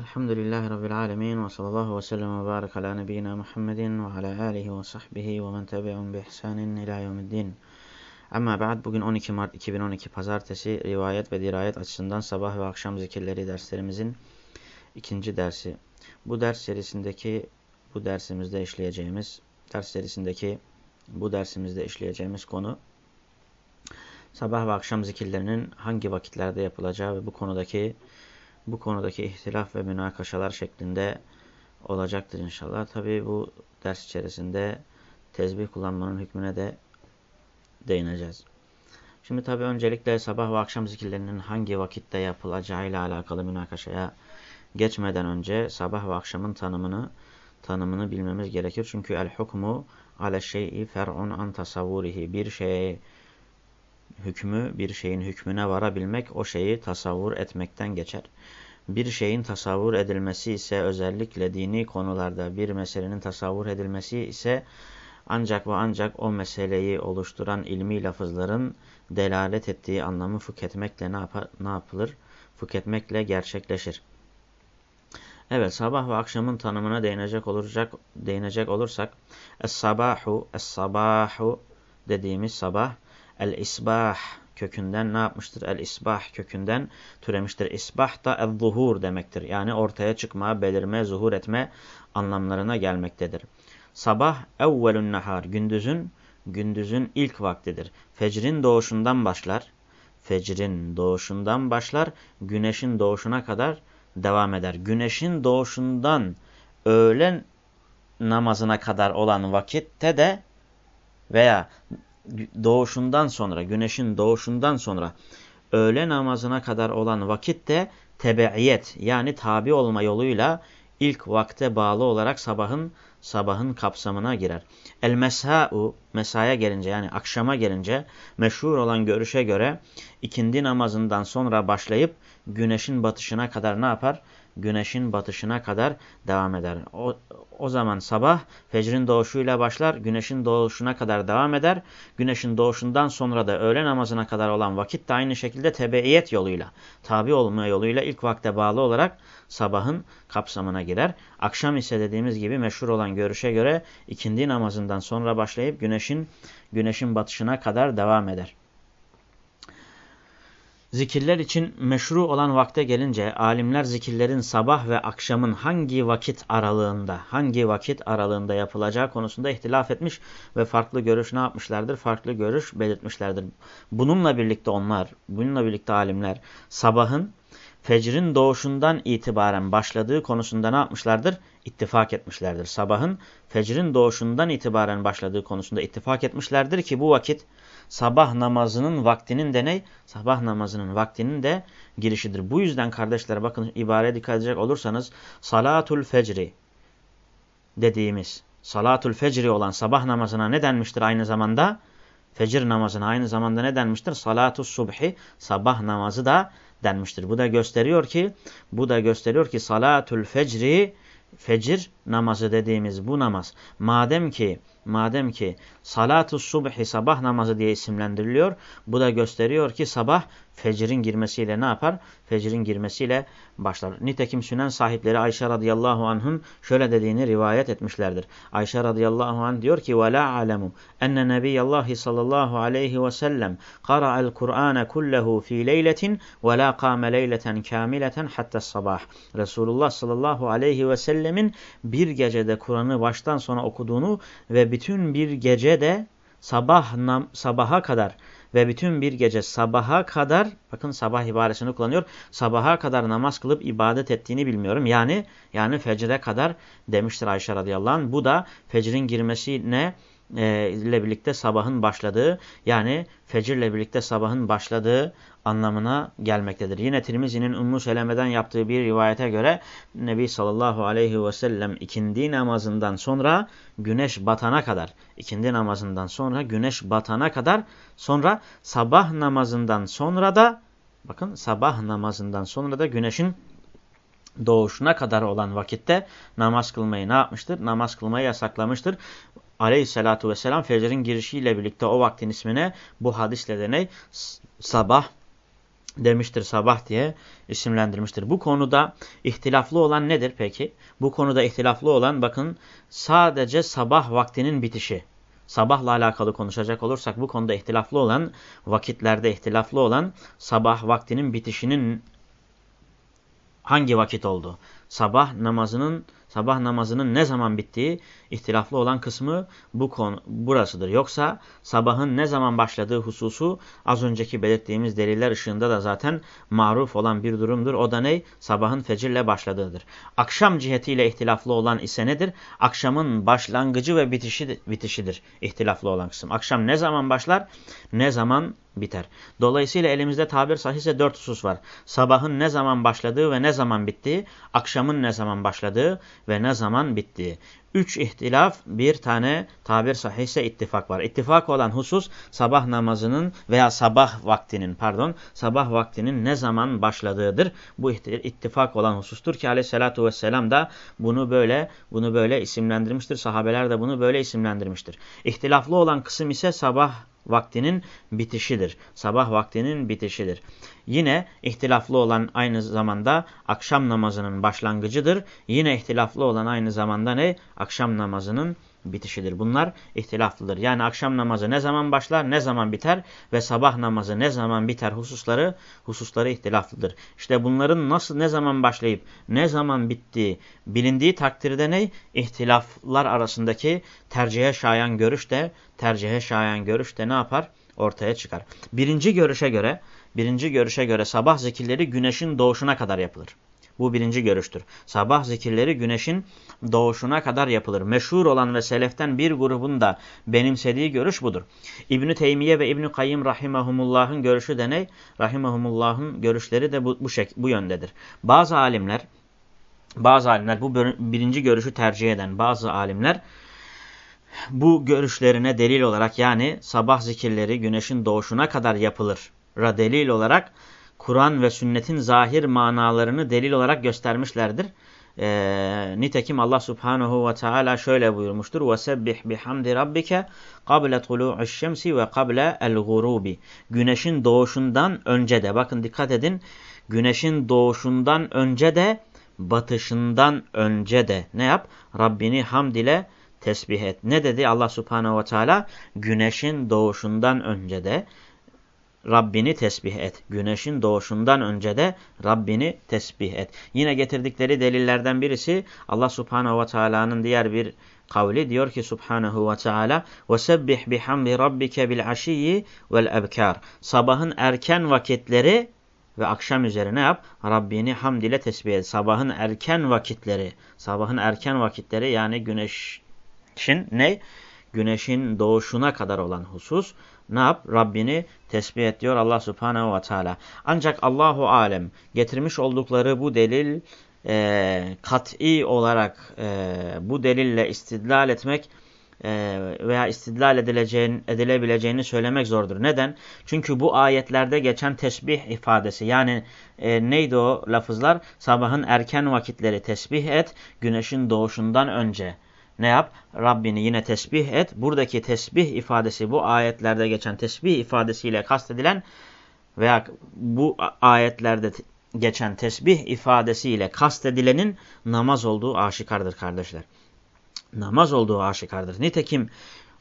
Elhamdülillahi Rabbil alemin ve sallallahu ve sellem ve barik ala nebiyyina Muhammedin ve ala alihi ve sahbihi ve men tebi'un bi ihsanin ila yevmiddin. Ama ba'd bugün 12 Mart 2012 Pazartesi rivayet ve dirayet açısından sabah ve akşam zikirleri derslerimizin ikinci dersi. Bu ders serisindeki bu dersimizde işleyeceğimiz ders serisindeki bu dersimizde işleyeceğimiz konu sabah ve akşam zikirlerinin hangi vakitlerde yapılacağı ve bu konudaki bu konudaki ihtilaf ve münakaşalar şeklinde olacaktır inşallah. Tabi bu ders içerisinde tezbih kullanmanın hükmüne de değineceğiz. Şimdi tabi öncelikle sabah ve akşam zikirlerinin hangi vakitte yapılacağı ile alakalı münakaşaya geçmeden önce sabah ve akşamın tanımını tanımını bilmemiz gerekir. Çünkü el hukmu ale şey'i fer'un an tasavvurihi. Bir şeye hükmü, bir şeyin hükmüne varabilmek o şeyi tasavvur etmekten geçer. Bir şeyin tasavvur edilmesi ise özellikle dini konularda bir meselenin tasavvur edilmesi ise ancak ve ancak o meseleyi oluşturan ilmi lafızların delalet ettiği anlamı fıkhetmekle ne, yapar, ne yapılır? Fıkhetmekle gerçekleşir. Evet sabah ve akşamın tanımına değinecek olacak değinecek olursak es-sabahu es-sabahu dediğimiz sabah el-isbah kökünden ne yapmıştır? El-isbah kökünden türemiştir. İsbah da el-zuhur demektir. Yani ortaya çıkma, belirme, zuhur etme anlamlarına gelmektedir. Sabah evvelün nahar gündüzün gündüzün ilk vaktidir. Fecrin doğuşundan başlar. Fecrin doğuşundan başlar. Güneşin doğuşuna kadar devam eder. Güneşin doğuşundan öğlen namazına kadar olan vakitte de veya doğuşundan sonra, güneşin doğuşundan sonra öğle namazına kadar olan vakitte tebeiyet yani tabi olma yoluyla ilk vakte bağlı olarak sabahın sabahın kapsamına girer. El mesa'u mesaya gelince yani akşama gelince meşhur olan görüşe göre ikindi namazından sonra başlayıp güneşin batışına kadar ne yapar? güneşin batışına kadar devam eder. O, o zaman sabah fecrin doğuşuyla başlar, güneşin doğuşuna kadar devam eder. Güneşin doğuşundan sonra da öğle namazına kadar olan vakit de aynı şekilde tebeiyet yoluyla, tabi olma yoluyla ilk vakte bağlı olarak sabahın kapsamına girer. Akşam ise dediğimiz gibi meşhur olan görüşe göre ikindi namazından sonra başlayıp güneşin güneşin batışına kadar devam eder. Zikirler için meşru olan vakte gelince alimler zikirlerin sabah ve akşamın hangi vakit aralığında, hangi vakit aralığında yapılacağı konusunda ihtilaf etmiş ve farklı görüş ne yapmışlardır? Farklı görüş belirtmişlerdir. Bununla birlikte onlar, bununla birlikte alimler sabahın fecrin doğuşundan itibaren başladığı konusunda ne yapmışlardır? İttifak etmişlerdir. Sabahın fecrin doğuşundan itibaren başladığı konusunda ittifak etmişlerdir ki bu vakit sabah namazının vaktinin de ne? Sabah namazının vaktinin de girişidir. Bu yüzden kardeşler bakın ibareye dikkat edecek olursanız salatul fecri dediğimiz salatul fecri olan sabah namazına ne denmiştir aynı zamanda? Fecir namazına aynı zamanda ne denmiştir? Salatu subhi sabah namazı da denmiştir. Bu da gösteriyor ki bu da gösteriyor ki salatul fecri fecir namazı dediğimiz bu namaz madem ki madem ki salatu subhi sabah namazı diye isimlendiriliyor bu da gösteriyor ki sabah fecrin girmesiyle ne yapar? Fecrin girmesiyle başlar. Nitekim sünen sahipleri Ayşe radıyallahu anh'ın şöyle dediğini rivayet etmişlerdir. Ayşe radıyallahu anh diyor ki وَلَا عَلَمُ اَنَّ نَبِيَّ sallallahu aleyhi ve sellem قَرَأَ الْقُرْآنَ كُلَّهُ ف۪ي لَيْلَةٍ وَلَا قَامَ لَيْلَةً كَامِلَةً حَتَّى sabah. Resulullah sallallahu aleyhi ve sellemin bir gecede Kur'an'ı baştan sona okuduğunu ve bütün bir gecede sabah nam, sabaha kadar ve bütün bir gece sabaha kadar bakın sabah ibaresini kullanıyor. Sabaha kadar namaz kılıp ibadet ettiğini bilmiyorum. Yani yani fecre kadar demiştir Ayşe radıyallahu anh. Bu da fecrin girmesine e, ile birlikte sabahın başladığı yani fecirle birlikte sabahın başladığı anlamına gelmektedir. Yine Tirmizi'nin Ümmü Seleme'den yaptığı bir rivayete göre Nebi sallallahu aleyhi ve sellem ikindi namazından sonra güneş batana kadar ikindi namazından sonra güneş batana kadar sonra sabah namazından sonra da bakın sabah namazından sonra da güneşin doğuşuna kadar olan vakitte namaz kılmayı ne yapmıştır? Namaz kılmayı yasaklamıştır aleyhissalatu vesselam fecrin girişiyle birlikte o vaktin ismine bu hadisle de? Sabah demiştir sabah diye isimlendirmiştir. Bu konuda ihtilaflı olan nedir peki? Bu konuda ihtilaflı olan bakın sadece sabah vaktinin bitişi. Sabahla alakalı konuşacak olursak bu konuda ihtilaflı olan vakitlerde ihtilaflı olan sabah vaktinin bitişinin hangi vakit oldu? Sabah namazının sabah namazının ne zaman bittiği ihtilaflı olan kısmı bu konu burasıdır. Yoksa sabahın ne zaman başladığı hususu az önceki belirttiğimiz deliller ışığında da zaten maruf olan bir durumdur. O da ne? Sabahın fecirle başladığıdır. Akşam cihetiyle ihtilaflı olan ise nedir? Akşamın başlangıcı ve bitişi, bitişidir ihtilaflı olan kısım. Akşam ne zaman başlar? Ne zaman biter. Dolayısıyla elimizde tabir sahihse dört husus var. Sabahın ne zaman başladığı ve ne zaman bittiği, akşamın ne zaman başladığı ve ne zaman bittiği. Üç ihtilaf bir tane tabir sahihse ittifak var. İttifak olan husus sabah namazının veya sabah vaktinin pardon sabah vaktinin ne zaman başladığıdır. Bu ittifak olan husustur ki aleyhissalatu vesselam da bunu böyle bunu böyle isimlendirmiştir. Sahabeler de bunu böyle isimlendirmiştir. İhtilaflı olan kısım ise sabah vaktinin bitişidir. Sabah vaktinin bitişidir. Yine ihtilaflı olan aynı zamanda akşam namazının başlangıcıdır. Yine ihtilaflı olan aynı zamanda ne? Akşam namazının bitişidir. Bunlar ihtilaflıdır. Yani akşam namazı ne zaman başlar, ne zaman biter ve sabah namazı ne zaman biter hususları hususları ihtilaflıdır. İşte bunların nasıl ne zaman başlayıp ne zaman bittiği bilindiği takdirde ne? İhtilaflar arasındaki tercihe şayan görüş de tercihe şayan görüş de ne yapar? Ortaya çıkar. Birinci görüşe göre birinci görüşe göre sabah zikirleri güneşin doğuşuna kadar yapılır. Bu birinci görüştür. Sabah zikirleri güneşin doğuşuna kadar yapılır. Meşhur olan ve seleften bir grubun da benimsediği görüş budur. İbn-i Teymiye ve İbn-i Kayyım Rahimahumullah'ın görüşü de ne? Rahimahumullah'ın görüşleri de bu, bu, şek bu yöndedir. Bazı alimler, bazı alimler bu birinci görüşü tercih eden bazı alimler bu görüşlerine delil olarak yani sabah zikirleri güneşin doğuşuna kadar yapılır delil olarak Kur'an ve sünnetin zahir manalarını delil olarak göstermişlerdir. Ee, nitekim Allah subhanahu ve teala şöyle buyurmuştur. وَسَبِّحْ بِحَمْدِ رَبِّكَ قَبْلَ طُلُوعِ الشَّمْسِ وَقَبْلَ الْغُرُوبِ Güneşin doğuşundan önce de, bakın dikkat edin, güneşin doğuşundan önce de, batışından önce de ne yap? Rabbini hamd ile tesbih et. Ne dedi Allah subhanahu ve teala? Güneşin doğuşundan önce de, Rabbini tesbih et. Güneşin doğuşundan önce de Rabbini tesbih et. Yine getirdikleri delillerden birisi Allah Subhanahu ve Taala'nın diğer bir kavli diyor ki Subhanahu ve Teala "Vesebbih bihamdi rabbike bil aşiyyi vel ebkar." Sabahın erken vakitleri ve akşam üzerine yap Rabbini hamd ile tesbih et. Sabahın erken vakitleri, sabahın erken vakitleri yani güneşin ne? Güneşin doğuşuna kadar olan husus ne yap? Rabbini tesbih et diyor Allah subhanehu ve teala. Ancak Allahu alem getirmiş oldukları bu delil e, kat'i olarak e, bu delille istidlal etmek e, veya istidlal edilebileceğini söylemek zordur. Neden? Çünkü bu ayetlerde geçen tesbih ifadesi yani e, neydi o lafızlar? Sabahın erken vakitleri tesbih et, güneşin doğuşundan önce ne yap? Rabbini yine tesbih et. Buradaki tesbih ifadesi bu ayetlerde geçen tesbih ifadesiyle kastedilen veya bu ayetlerde geçen tesbih ifadesiyle kastedilenin namaz olduğu aşikardır kardeşler. Namaz olduğu aşikardır. Nitekim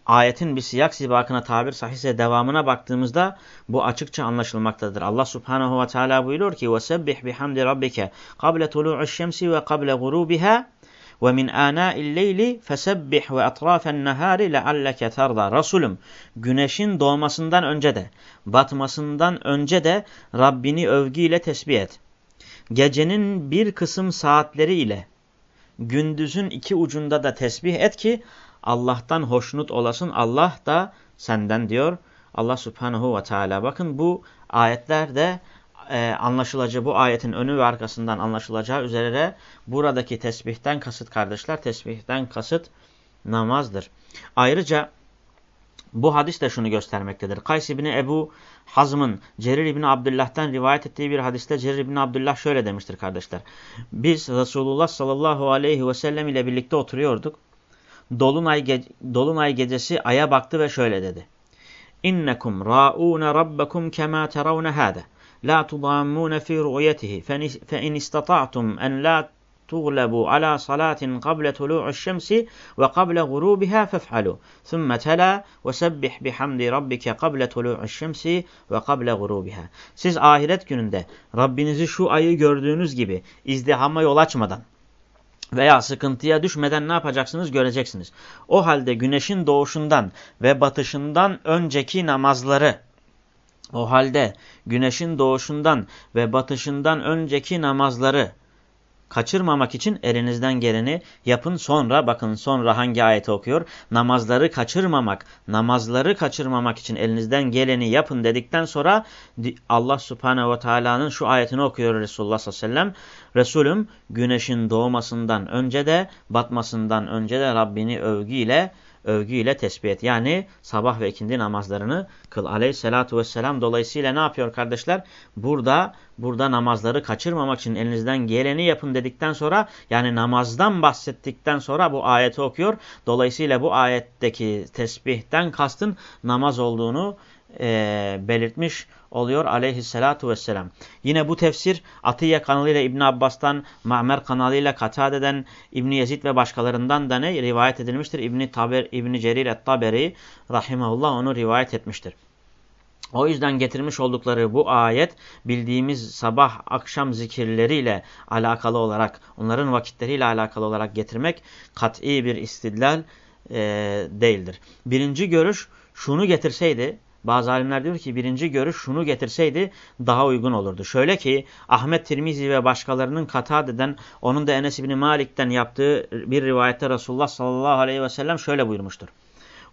ayetin bir siyak sibakına tabir sahihse devamına baktığımızda bu açıkça anlaşılmaktadır. Allah subhanahu ve teala buyuruyor ki وَسَبِّحْ بِحَمْدِ رَبِّكَ قَبْلَ طُلُوعِ الشَّمْسِ وَقَبْلَ غُرُوبِهَا ve min ana'il leyli fesebbih ve atrafen nehari lealleke terda. Resulüm güneşin doğmasından önce de batmasından önce de Rabbini övgüyle tesbih et. Gecenin bir kısım saatleri ile gündüzün iki ucunda da tesbih et ki Allah'tan hoşnut olasın. Allah da senden diyor. Allah subhanahu ve teala. Bakın bu ayetlerde e, anlaşılacağı bu ayetin önü ve arkasından anlaşılacağı üzere buradaki tesbihten kasıt kardeşler tesbihten kasıt namazdır. Ayrıca bu hadis de şunu göstermektedir. Kays İbni Ebu Hazm'ın Cerir İbni Abdullah'tan rivayet ettiği bir hadiste Cerir İbni Abdullah şöyle demiştir kardeşler. Biz Resulullah sallallahu aleyhi ve sellem ile birlikte oturuyorduk. Dolunay, ge Dolunay gecesi aya baktı ve şöyle dedi. İnnekum ra'ûne rabbekum kemâ teravne hâde la tudammun fi ru'yetihi fe in istata'tum en la تغلبوا على صلاة قبل طلوع الشمس وقبل غروبها فافعلوا ثم تلا وسبح بحمد ربك قبل طلوع الشمس وقبل غروبها Siz ahiret gününde Rabbinizi şu ayı gördüğünüz gibi izdihama yol açmadan veya sıkıntıya düşmeden ne yapacaksınız göreceksiniz. O halde güneşin doğuşundan ve batışından önceki namazları o halde güneşin doğuşundan ve batışından önceki namazları kaçırmamak için elinizden geleni yapın. Sonra bakın sonra hangi ayeti okuyor? Namazları kaçırmamak, namazları kaçırmamak için elinizden geleni yapın dedikten sonra Allah subhanehu ve teala'nın şu ayetini okuyor Resulullah sallallahu aleyhi ve sellem. Resulüm güneşin doğmasından önce de batmasından önce de Rabbini övgüyle övgüyle tesbih et. Yani sabah ve ikindi namazlarını kıl. Aleyhissalatu vesselam dolayısıyla ne yapıyor kardeşler? Burada burada namazları kaçırmamak için elinizden geleni yapın dedikten sonra yani namazdan bahsettikten sonra bu ayeti okuyor. Dolayısıyla bu ayetteki tesbihten kastın namaz olduğunu e, belirtmiş oluyor aleyhissalatu vesselam. Yine bu tefsir Atiye kanalıyla İbn Abbas'tan, Ma'mer kanalıyla Katade'den, İbn Yezid ve başkalarından da ne rivayet edilmiştir? İbn Taber İbn Cerir et-Taberi rahimehullah onu rivayet etmiştir. O yüzden getirmiş oldukları bu ayet bildiğimiz sabah akşam zikirleriyle alakalı olarak onların vakitleriyle alakalı olarak getirmek kat'i bir istidlal e, değildir. Birinci görüş şunu getirseydi bazı alimler diyor ki birinci görüş şunu getirseydi daha uygun olurdu. Şöyle ki Ahmet Tirmizi ve başkalarının Katade'den onun da Enes İbni Malik'ten yaptığı bir rivayette Resulullah sallallahu aleyhi ve sellem şöyle buyurmuştur.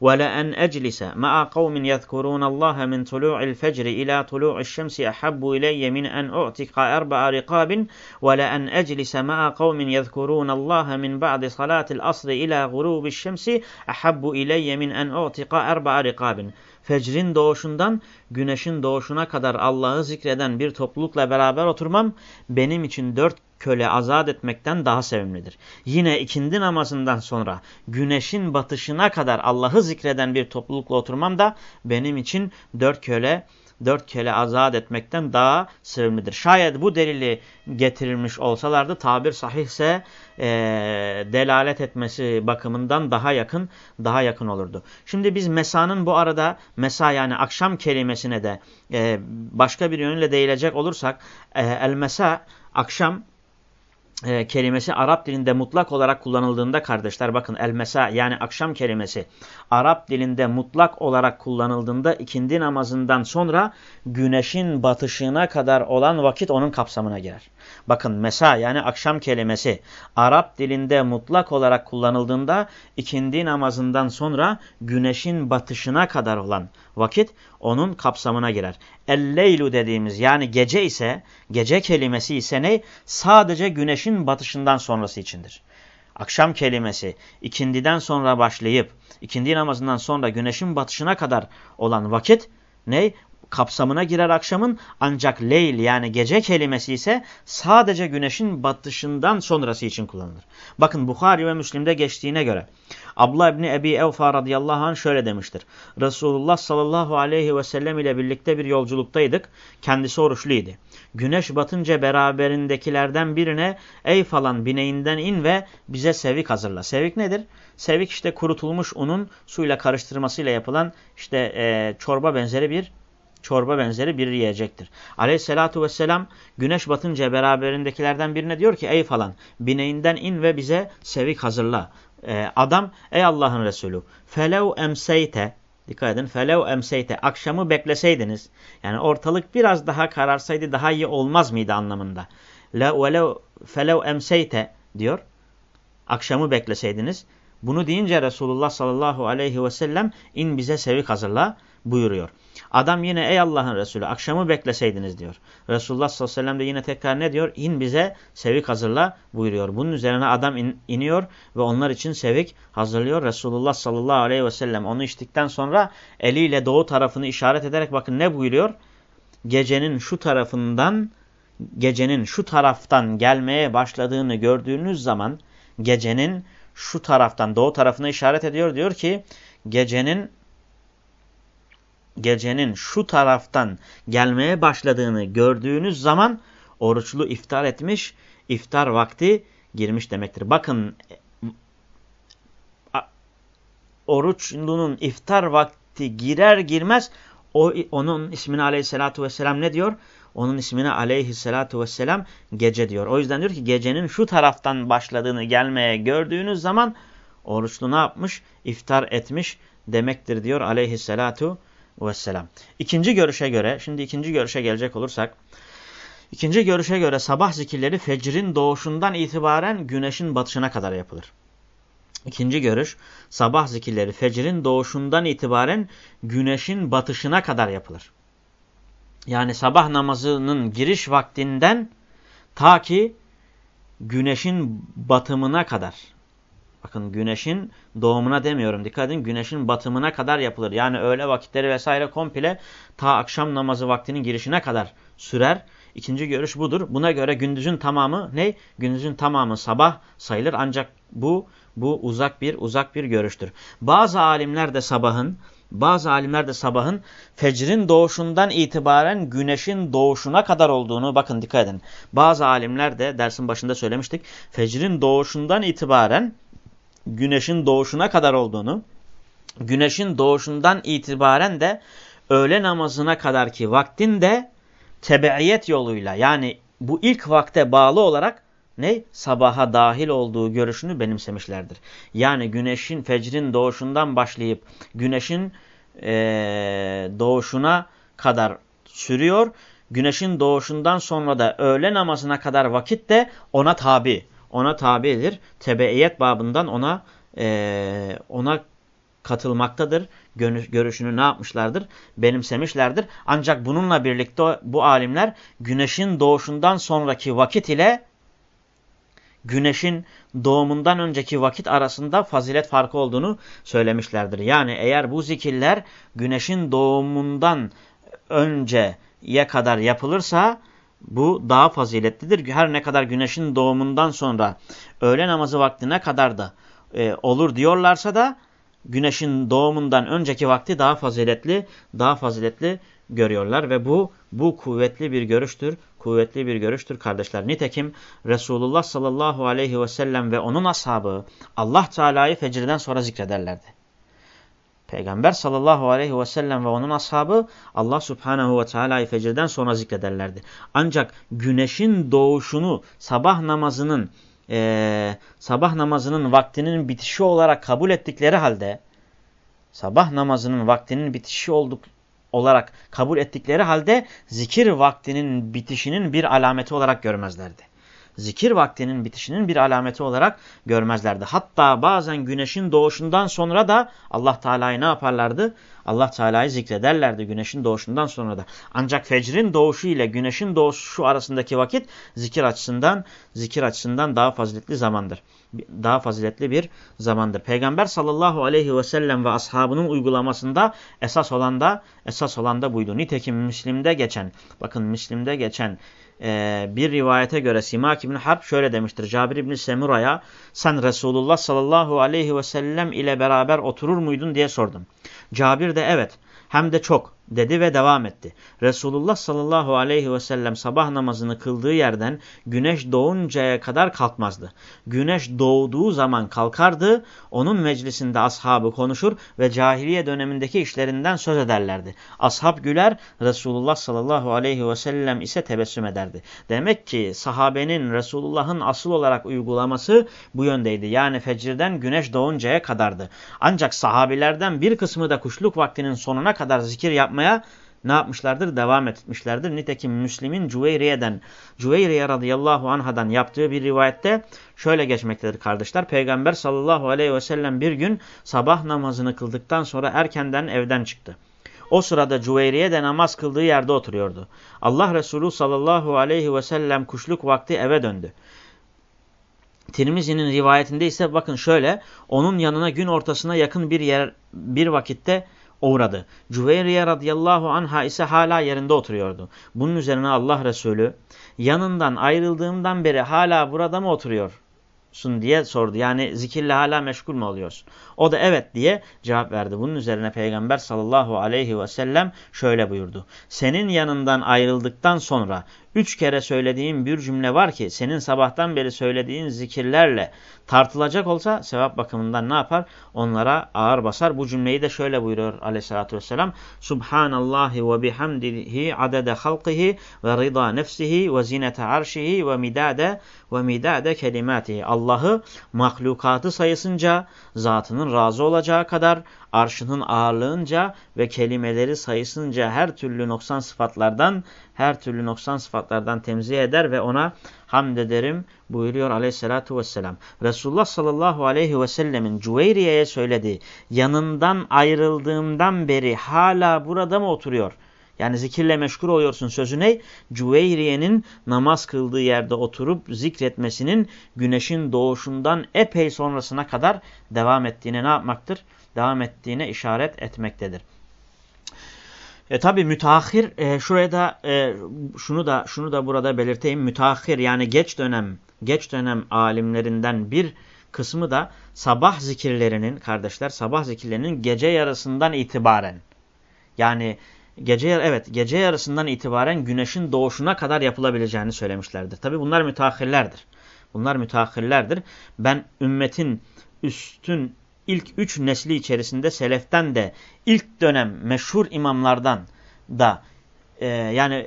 ولأن أجلس مع قوم يذكرون الله من طلوع الفجر إلى طلوع الشمس أحب إلي من أن أعتق أربع رقاب ولأن أجلس مع قوم يذكرون الله من بعد صلاة الأصر إلى غروب الشمس أحب إلي من أن أعتق أربع رقاب fecrin doğuşundan güneşin doğuşuna kadar Allah'ı zikreden bir toplulukla beraber oturmam benim için dört köle azat etmekten daha sevimlidir. Yine ikindi namazından sonra güneşin batışına kadar Allah'ı zikreden bir toplulukla oturmam da benim için dört köle dört kele azat etmekten daha sevimlidir. Şayet bu delili getirilmiş olsalardı tabir sahihse e, delalet etmesi bakımından daha yakın daha yakın olurdu. Şimdi biz mesanın bu arada mesa yani akşam kelimesine de e, başka bir yönüyle değilecek olursak e, el mesa akşam e, kelimesi Arap dilinde mutlak olarak kullanıldığında kardeşler bakın el-mesa yani akşam kelimesi Arap dilinde mutlak olarak kullanıldığında ikindi namazından sonra güneşin batışına kadar olan vakit onun kapsamına girer. Bakın mesa yani akşam kelimesi Arap dilinde mutlak olarak kullanıldığında ikindi namazından sonra güneşin batışına kadar olan vakit onun kapsamına girer. El-leylu dediğimiz yani gece ise gece kelimesi ise ne? Sadece güneşin batışından sonrası içindir. Akşam kelimesi ikindiden sonra başlayıp ikindi namazından sonra güneşin batışına kadar olan vakit ne? Kapsamına girer akşamın ancak leyl yani gece kelimesi ise sadece güneşin batışından sonrası için kullanılır. Bakın Bukhari ve Müslim'de geçtiğine göre Abla İbni Ebi Evfa radıyallahu anh şöyle demiştir. Resulullah sallallahu aleyhi ve sellem ile birlikte bir yolculuktaydık. Kendisi oruçluydu. Güneş batınca beraberindekilerden birine ey falan bineğinden in ve bize sevik hazırla. Sevik nedir? Sevik işte kurutulmuş unun suyla karıştırmasıyla yapılan işte e, çorba benzeri bir çorba benzeri bir yiyecektir. Aleyhissalatu vesselam güneş batınca beraberindekilerden birine diyor ki ey falan bineğinden in ve bize sevik hazırla. Ee, adam ey Allah'ın Resulü felev emseyte dikkat edin felev emseyte akşamı bekleseydiniz yani ortalık biraz daha kararsaydı daha iyi olmaz mıydı anlamında. La velev felev emseyte diyor akşamı bekleseydiniz. Bunu deyince Resulullah sallallahu aleyhi ve sellem in bize sevik hazırla buyuruyor. Adam yine ey Allah'ın Resulü akşamı bekleseydiniz diyor. Resulullah sallallahu aleyhi ve sellem de yine tekrar ne diyor? İn bize sevik hazırla buyuruyor. Bunun üzerine adam in, iniyor ve onlar için sevik hazırlıyor. Resulullah sallallahu aleyhi ve sellem onu içtikten sonra eliyle doğu tarafını işaret ederek bakın ne buyuruyor? Gecenin şu tarafından gecenin şu taraftan gelmeye başladığını gördüğünüz zaman gecenin şu taraftan doğu tarafına işaret ediyor. Diyor ki gecenin gecenin şu taraftan gelmeye başladığını gördüğünüz zaman oruçlu iftar etmiş, iftar vakti girmiş demektir. Bakın oruçlunun iftar vakti girer girmez o, onun ismini aleyhissalatu vesselam ne diyor? Onun ismine aleyhissalatu vesselam gece diyor. O yüzden diyor ki gecenin şu taraftan başladığını gelmeye gördüğünüz zaman oruçlu ne yapmış? İftar etmiş demektir diyor aleyhissalatu vesselam. İkinci görüşe göre, şimdi ikinci görüşe gelecek olursak, ikinci görüşe göre sabah zikirleri fecrin doğuşundan itibaren güneşin batışına kadar yapılır. İkinci görüş, sabah zikirleri fecrin doğuşundan itibaren güneşin batışına kadar yapılır. Yani sabah namazının giriş vaktinden ta ki güneşin batımına kadar. Bakın güneşin doğumuna demiyorum. Dikkat edin güneşin batımına kadar yapılır. Yani öğle vakitleri vesaire komple ta akşam namazı vaktinin girişine kadar sürer. İkinci görüş budur. Buna göre gündüzün tamamı ne? Gündüzün tamamı sabah sayılır. Ancak bu bu uzak bir uzak bir görüştür. Bazı alimler de sabahın bazı alimler de sabahın fecrin doğuşundan itibaren güneşin doğuşuna kadar olduğunu bakın dikkat edin. Bazı alimler de dersin başında söylemiştik. Fecrin doğuşundan itibaren güneşin doğuşuna kadar olduğunu, güneşin doğuşundan itibaren de öğle namazına kadar ki vaktin de tebeiyet yoluyla yani bu ilk vakte bağlı olarak ne? Sabaha dahil olduğu görüşünü benimsemişlerdir. Yani güneşin, fecrin doğuşundan başlayıp güneşin e, doğuşuna kadar sürüyor. Güneşin doğuşundan sonra da öğle namazına kadar vakit de ona tabi. Ona tabidir. Tebeiyet babından ona e, ona katılmaktadır. Görüşünü ne yapmışlardır? Benimsemişlerdir. Ancak bununla birlikte bu alimler güneşin doğuşundan sonraki vakit ile güneşin doğumundan önceki vakit arasında fazilet farkı olduğunu söylemişlerdir. Yani eğer bu zikirler güneşin doğumundan önceye kadar yapılırsa bu daha faziletlidir. Her ne kadar güneşin doğumundan sonra öğle namazı vaktine kadar da e, olur diyorlarsa da güneşin doğumundan önceki vakti daha faziletli, daha faziletli görüyorlar ve bu bu kuvvetli bir görüştür. Kuvvetli bir görüştür kardeşler. Nitekim Resulullah sallallahu aleyhi ve sellem ve onun ashabı Allah Teala'yı fecirden sonra zikrederlerdi. Peygamber sallallahu aleyhi ve sellem ve onun ashabı Allah subhanehu ve teala'yı fecirden sonra zikrederlerdi. Ancak güneşin doğuşunu sabah namazının e, sabah namazının vaktinin bitişi olarak kabul ettikleri halde sabah namazının vaktinin bitişi olduk olarak kabul ettikleri halde zikir vaktinin bitişinin bir alameti olarak görmezlerdi. Zikir vaktinin bitişinin bir alameti olarak görmezlerdi. Hatta bazen güneşin doğuşundan sonra da Allah Teala'yı ne yaparlardı? Allah Teala'yı zikrederlerdi güneşin doğuşundan sonra da. Ancak fecrin doğuşu ile güneşin doğuşu arasındaki vakit zikir açısından zikir açısından daha faziletli zamandır. Daha faziletli bir zamandır. Peygamber sallallahu aleyhi ve sellem ve ashabının uygulamasında esas olan da esas olan da buydu. Nitekim Müslim'de geçen bakın Müslim'de geçen e, bir rivayete göre Simak İbni Harp şöyle demiştir. Cabir İbni Semura'ya sen Resulullah sallallahu aleyhi ve sellem ile beraber oturur muydun diye sordum. Cabir de evet hem de çok dedi ve devam etti. Resulullah sallallahu aleyhi ve sellem sabah namazını kıldığı yerden güneş doğuncaya kadar kalkmazdı. Güneş doğduğu zaman kalkardı, onun meclisinde ashabı konuşur ve cahiliye dönemindeki işlerinden söz ederlerdi. Ashab güler, Resulullah sallallahu aleyhi ve sellem ise tebessüm ederdi. Demek ki sahabenin Resulullah'ın asıl olarak uygulaması bu yöndeydi. Yani fecirden güneş doğuncaya kadardı. Ancak sahabilerden bir kısmı da kuşluk vaktinin sonuna kadar zikir yapmak yapmaya ne yapmışlardır? Devam etmişlerdir. Nitekim Müslim'in Cüveyriye'den, Cüveyriye radıyallahu anhadan yaptığı bir rivayette şöyle geçmektedir kardeşler. Peygamber sallallahu aleyhi ve sellem bir gün sabah namazını kıldıktan sonra erkenden evden çıktı. O sırada Cüveyriye de namaz kıldığı yerde oturuyordu. Allah Resulü sallallahu aleyhi ve sellem kuşluk vakti eve döndü. Tirmizi'nin rivayetinde ise bakın şöyle onun yanına gün ortasına yakın bir yer bir vakitte uğradı. Cüveyriye radıyallahu anha ise hala yerinde oturuyordu. Bunun üzerine Allah Resulü yanından ayrıldığımdan beri hala burada mı oturuyor musun diye sordu. Yani zikirle hala meşgul mü oluyorsun? O da evet diye cevap verdi. Bunun üzerine Peygamber sallallahu aleyhi ve sellem şöyle buyurdu. Senin yanından ayrıldıktan sonra üç kere söylediğim bir cümle var ki senin sabahtan beri söylediğin zikirlerle tartılacak olsa sevap bakımından ne yapar? Onlara ağır basar. Bu cümleyi de şöyle buyuruyor aleyhissalatü vesselam. Subhanallahi ve bihamdihi adede halkihi ve rida nefsihi ve zinete arşihi ve midade ve midade kelimatihi. Allah'ı mahlukatı sayısınca, zatının razı olacağı kadar, arşının ağırlığınca ve kelimeleri sayısınca her türlü noksan sıfatlardan, her türlü noksan sıfatlardan temzih eder ve ona hamd ederim buyuruyor aleyhissalatu vesselam. Resulullah sallallahu aleyhi ve sellemin Cüveyriye'ye söylediği yanından ayrıldığımdan beri hala burada mı oturuyor? Yani zikirle meşgul oluyorsun sözü ne? Cüveyriye'nin namaz kıldığı yerde oturup zikretmesinin güneşin doğuşundan epey sonrasına kadar devam ettiğine ne yapmaktır? Devam ettiğine işaret etmektedir. E tabi müteahhir e, şuraya da e, şunu da şunu da burada belirteyim. Müteahhir yani geç dönem geç dönem alimlerinden bir kısmı da sabah zikirlerinin kardeşler sabah zikirlerinin gece yarısından itibaren yani gece evet gece yarısından itibaren güneşin doğuşuna kadar yapılabileceğini söylemişlerdir. Tabi bunlar müteahhirlerdir. Bunlar müteahhirlerdir. Ben ümmetin üstün ilk üç nesli içerisinde seleften de ilk dönem meşhur imamlardan da e, yani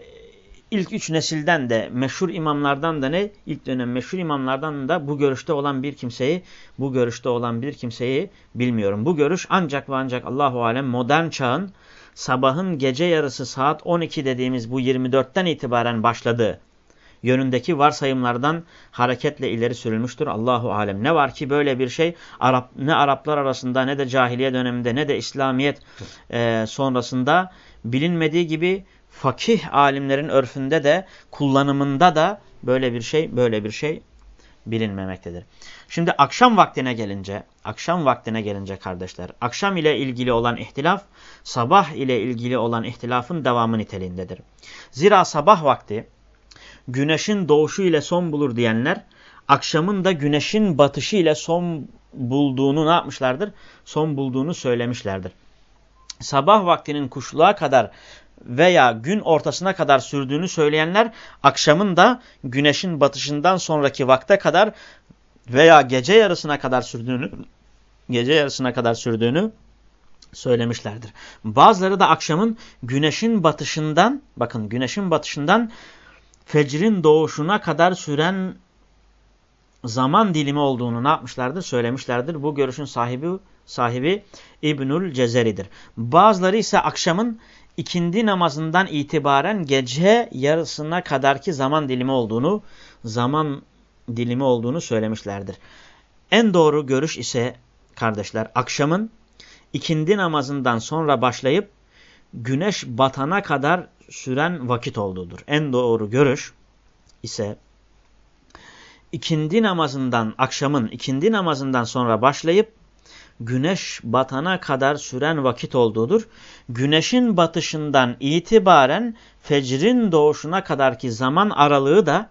ilk üç nesilden de meşhur imamlardan da ne? İlk dönem meşhur imamlardan da bu görüşte olan bir kimseyi bu görüşte olan bir kimseyi bilmiyorum. Bu görüş ancak ve ancak Allahu alem modern çağın sabahın gece yarısı saat 12 dediğimiz bu 24'ten itibaren başladığı yönündeki varsayımlardan hareketle ileri sürülmüştür. Allahu alem. Ne var ki böyle bir şey Arap ne Araplar arasında ne de cahiliye döneminde ne de İslamiyet e, sonrasında bilinmediği gibi fakih alimlerin örfünde de kullanımında da böyle bir şey böyle bir şey bilinmemektedir. Şimdi akşam vaktine gelince, akşam vaktine gelince kardeşler, akşam ile ilgili olan ihtilaf, sabah ile ilgili olan ihtilafın devamı niteliğindedir. Zira sabah vakti güneşin doğuşu ile son bulur diyenler, akşamın da güneşin batışı ile son bulduğunu ne yapmışlardır? Son bulduğunu söylemişlerdir. Sabah vaktinin kuşluğa kadar veya gün ortasına kadar sürdüğünü söyleyenler, akşamın da güneşin batışından sonraki vakte kadar veya gece yarısına kadar sürdüğünü gece yarısına kadar sürdüğünü söylemişlerdir. Bazıları da akşamın güneşin batışından bakın güneşin batışından fecrin doğuşuna kadar süren zaman dilimi olduğunu ne yapmışlardır? Söylemişlerdir. Bu görüşün sahibi sahibi İbnül Cezeri'dir. Bazıları ise akşamın ikindi namazından itibaren gece yarısına kadarki zaman dilimi olduğunu zaman dilimi olduğunu söylemişlerdir. En doğru görüş ise kardeşler akşamın ikindi namazından sonra başlayıp güneş batana kadar süren vakit olduğudur. En doğru görüş ise ikindi namazından akşamın ikindi namazından sonra başlayıp güneş batana kadar süren vakit olduğudur. Güneşin batışından itibaren fecrin doğuşuna kadarki zaman aralığı da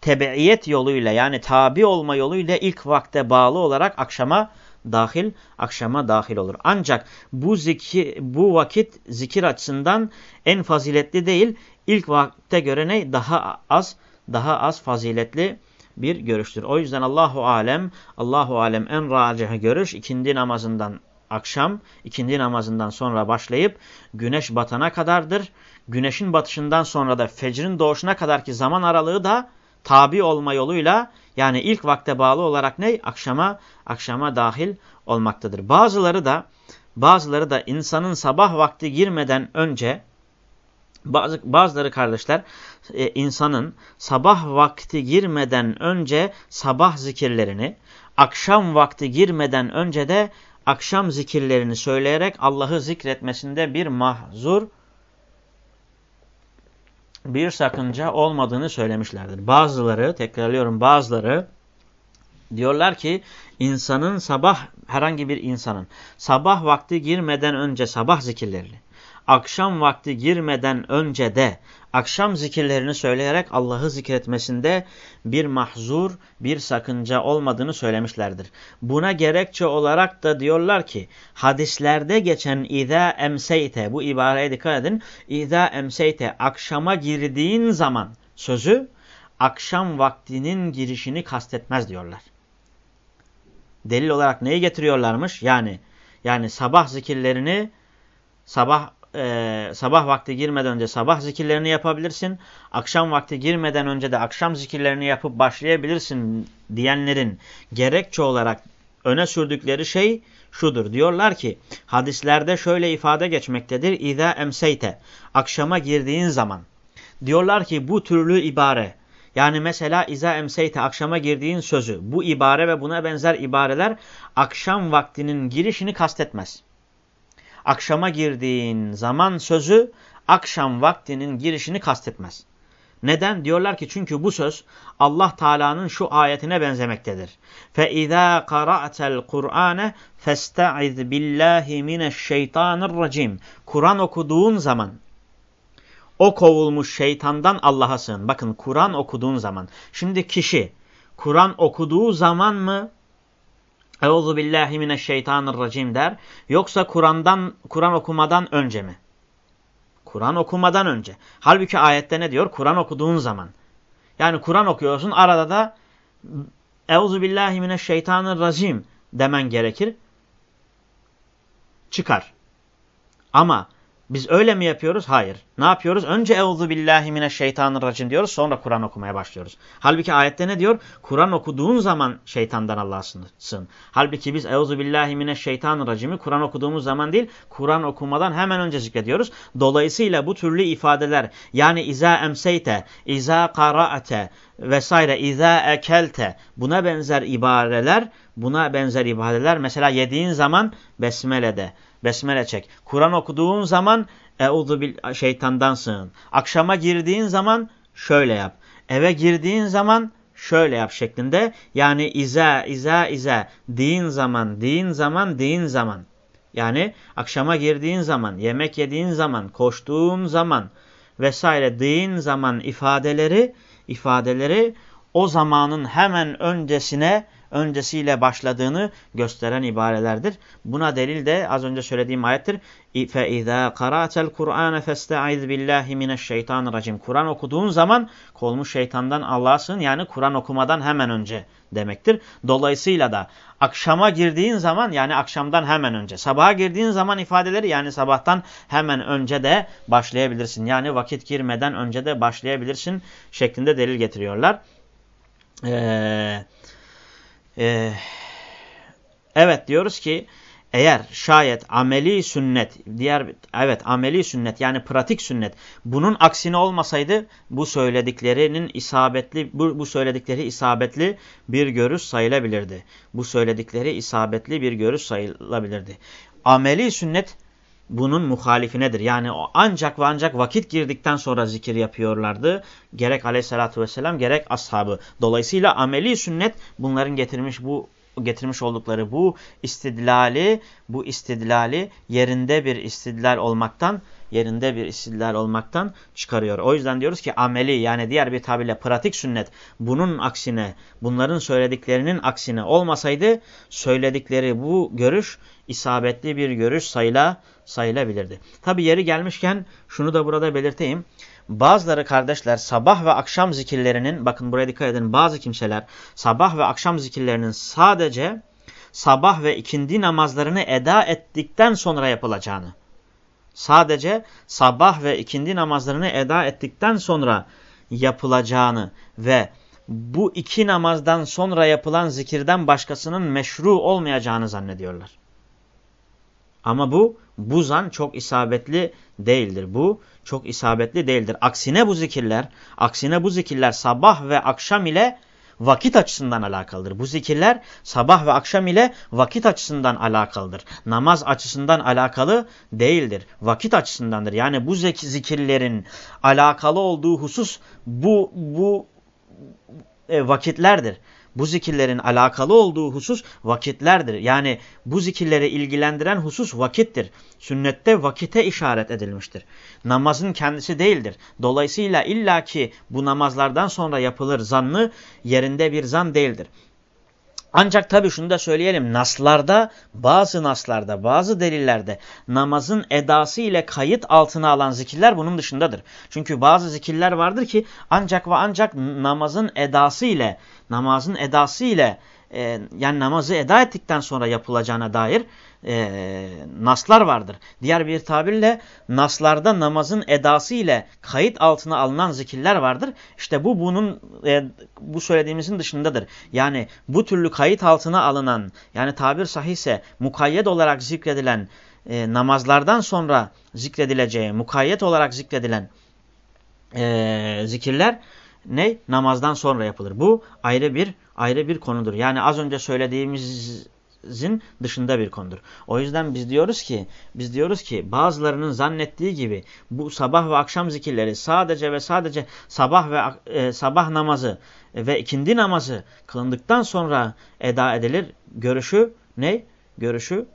tebeiyet yoluyla yani tabi olma yoluyla ilk vakte bağlı olarak akşama dahil akşama dahil olur. Ancak bu zikir, bu vakit zikir açısından en faziletli değil. İlk vakte göre ne? Daha az daha az faziletli bir görüştür. O yüzden Allahu alem Allahu alem en racih görüş ikindi namazından akşam ikindi namazından sonra başlayıp güneş batana kadardır. Güneşin batışından sonra da fecrin doğuşuna kadarki zaman aralığı da tabi olma yoluyla yani ilk vakte bağlı olarak ne? Akşama akşama dahil olmaktadır. Bazıları da bazıları da insanın sabah vakti girmeden önce bazı, bazıları kardeşler e, insanın sabah vakti girmeden önce sabah zikirlerini, akşam vakti girmeden önce de akşam zikirlerini söyleyerek Allah'ı zikretmesinde bir mahzur, bir sakınca olmadığını söylemişlerdir. Bazıları, tekrarlıyorum bazıları diyorlar ki insanın sabah, herhangi bir insanın sabah vakti girmeden önce sabah zikirlerini, akşam vakti girmeden önce de akşam zikirlerini söyleyerek Allah'ı zikretmesinde bir mahzur, bir sakınca olmadığını söylemişlerdir. Buna gerekçe olarak da diyorlar ki hadislerde geçen İza emseyte bu ibareye dikkat edin. İza emseyte akşama girdiğin zaman sözü akşam vaktinin girişini kastetmez diyorlar. Delil olarak neyi getiriyorlarmış? Yani yani sabah zikirlerini sabah e, sabah vakti girmeden önce sabah zikirlerini yapabilirsin. Akşam vakti girmeden önce de akşam zikirlerini yapıp başlayabilirsin diyenlerin gerekçe olarak öne sürdükleri şey şudur. Diyorlar ki hadislerde şöyle ifade geçmektedir. İza emseyte akşama girdiğin zaman. Diyorlar ki bu türlü ibare yani mesela iza emseyte akşama girdiğin sözü bu ibare ve buna benzer ibareler akşam vaktinin girişini kastetmez akşama girdiğin zaman sözü akşam vaktinin girişini kastetmez. Neden? Diyorlar ki çünkü bu söz Allah Teala'nın şu ayetine benzemektedir. فَاِذَا قَرَأْتَ الْقُرْآنَ فَاسْتَعِذْ بِاللّٰهِ مِنَ الشَّيْطَانِ الرَّجِيمِ Kur'an okuduğun zaman o kovulmuş şeytandan Allah'a sığın. Bakın Kur'an okuduğun zaman. Şimdi kişi Kur'an okuduğu zaman mı Euzu billahi mineşşeytanirracim der. Yoksa Kur'an'dan Kur'an okumadan önce mi? Kur'an okumadan önce. Halbuki ayette ne diyor? Kur'an okuduğun zaman. Yani Kur'an okuyorsun arada da Euzu billahi mineşşeytanirracim demen gerekir. Çıkar. Ama biz öyle mi yapıyoruz? Hayır. Ne yapıyoruz? Önce Euzu billahi mineşşeytanirracim diyoruz. Sonra Kur'an okumaya başlıyoruz. Halbuki ayette ne diyor? Kur'an okuduğun zaman şeytandan Allah'a sığın. Halbuki biz Euzu billahi mineşşeytanirracimi Kur'an okuduğumuz zaman değil, Kur'an okumadan hemen önce zikrediyoruz. Dolayısıyla bu türlü ifadeler yani iza emseyte, iza qara'ate vesaire, iza ekelte buna benzer ibareler, buna benzer ibadeler mesela yediğin zaman besmelede Besmele çek. Kur'an okuduğun zaman Euzu bil şeytandan sığın. Akşama girdiğin zaman şöyle yap. Eve girdiğin zaman şöyle yap şeklinde. Yani iza, iza, iza. Din zaman, din zaman, din zaman. Yani akşama girdiğin zaman, yemek yediğin zaman, koştuğun zaman vesaire din zaman ifadeleri ifadeleri o zamanın hemen öncesine öncesiyle başladığını gösteren ibarelerdir. Buna delil de az önce söylediğim ayettir. فَاِذَا قَرَأْتَ الْقُرْآنَ فَاسْتَعِذْ بِاللّٰهِ مِنَ الشَّيْطَانِ Kur'an okuduğun zaman kolmuş şeytandan Allah'sın yani Kur'an okumadan hemen önce demektir. Dolayısıyla da akşama girdiğin zaman yani akşamdan hemen önce, sabaha girdiğin zaman ifadeleri yani sabahtan hemen önce de başlayabilirsin. Yani vakit girmeden önce de başlayabilirsin şeklinde delil getiriyorlar. Eee ee, evet diyoruz ki eğer şayet ameli sünnet, diğer evet ameli sünnet yani pratik sünnet bunun aksine olmasaydı bu söylediklerinin isabetli bu, bu söyledikleri isabetli bir görüş sayılabilirdi. Bu söyledikleri isabetli bir görüş sayılabilirdi. Ameli sünnet bunun muhalifinedir. Yani ancak ve ancak vakit girdikten sonra zikir yapıyorlardı. Gerek aleyhissalatü vesselam gerek ashabı. Dolayısıyla ameli sünnet bunların getirmiş bu getirmiş oldukları bu istidlali, bu istidlali yerinde bir istidlal olmaktan, yerinde bir istidlal olmaktan çıkarıyor. O yüzden diyoruz ki ameli yani diğer bir tabirle pratik sünnet bunun aksine, bunların söylediklerinin aksine olmasaydı söyledikleri bu görüş isabetli bir görüş sayıla, sayılabilirdi. Tabi yeri gelmişken şunu da burada belirteyim. Bazıları kardeşler sabah ve akşam zikirlerinin bakın buraya dikkat edin bazı kimseler sabah ve akşam zikirlerinin sadece sabah ve ikindi namazlarını eda ettikten sonra yapılacağını sadece sabah ve ikindi namazlarını eda ettikten sonra yapılacağını ve bu iki namazdan sonra yapılan zikirden başkasının meşru olmayacağını zannediyorlar. Ama bu, bu zan çok isabetli değildir. Bu çok isabetli değildir. Aksine bu zikirler, aksine bu zikirler sabah ve akşam ile vakit açısından alakalıdır. Bu zikirler sabah ve akşam ile vakit açısından alakalıdır. Namaz açısından alakalı değildir. Vakit açısındandır. Yani bu zikirlerin alakalı olduğu husus bu, bu e, vakitlerdir. Bu zikirlerin alakalı olduğu husus vakitlerdir. Yani bu zikirleri ilgilendiren husus vakittir. Sünnette vakite işaret edilmiştir. Namazın kendisi değildir. Dolayısıyla illaki bu namazlardan sonra yapılır zannı yerinde bir zan değildir. Ancak tabii şunu da söyleyelim. Naslarda, bazı naslarda, bazı delillerde namazın edası ile kayıt altına alan zikirler bunun dışındadır. Çünkü bazı zikirler vardır ki ancak ve ancak namazın edası ile, namazın edası ile e, yani namazı eda ettikten sonra yapılacağına dair e, naslar vardır. Diğer bir tabirle naslarda namazın edası ile kayıt altına alınan zikirler vardır. İşte bu bunun e, bu söylediğimizin dışındadır. Yani bu türlü kayıt altına alınan yani tabir sahihse mukayyet olarak zikredilen e, namazlardan sonra zikredileceği mukayyet olarak zikredilen e, zikirler ne? Namazdan sonra yapılır. Bu ayrı bir ayrı bir konudur. Yani az önce söylediğimiz zin dışında bir konudur. O yüzden biz diyoruz ki biz diyoruz ki bazılarının zannettiği gibi bu sabah ve akşam zikirleri sadece ve sadece sabah ve e, sabah namazı ve ikindi namazı kılındıktan sonra eda edilir. Görüşü ne? Görüşü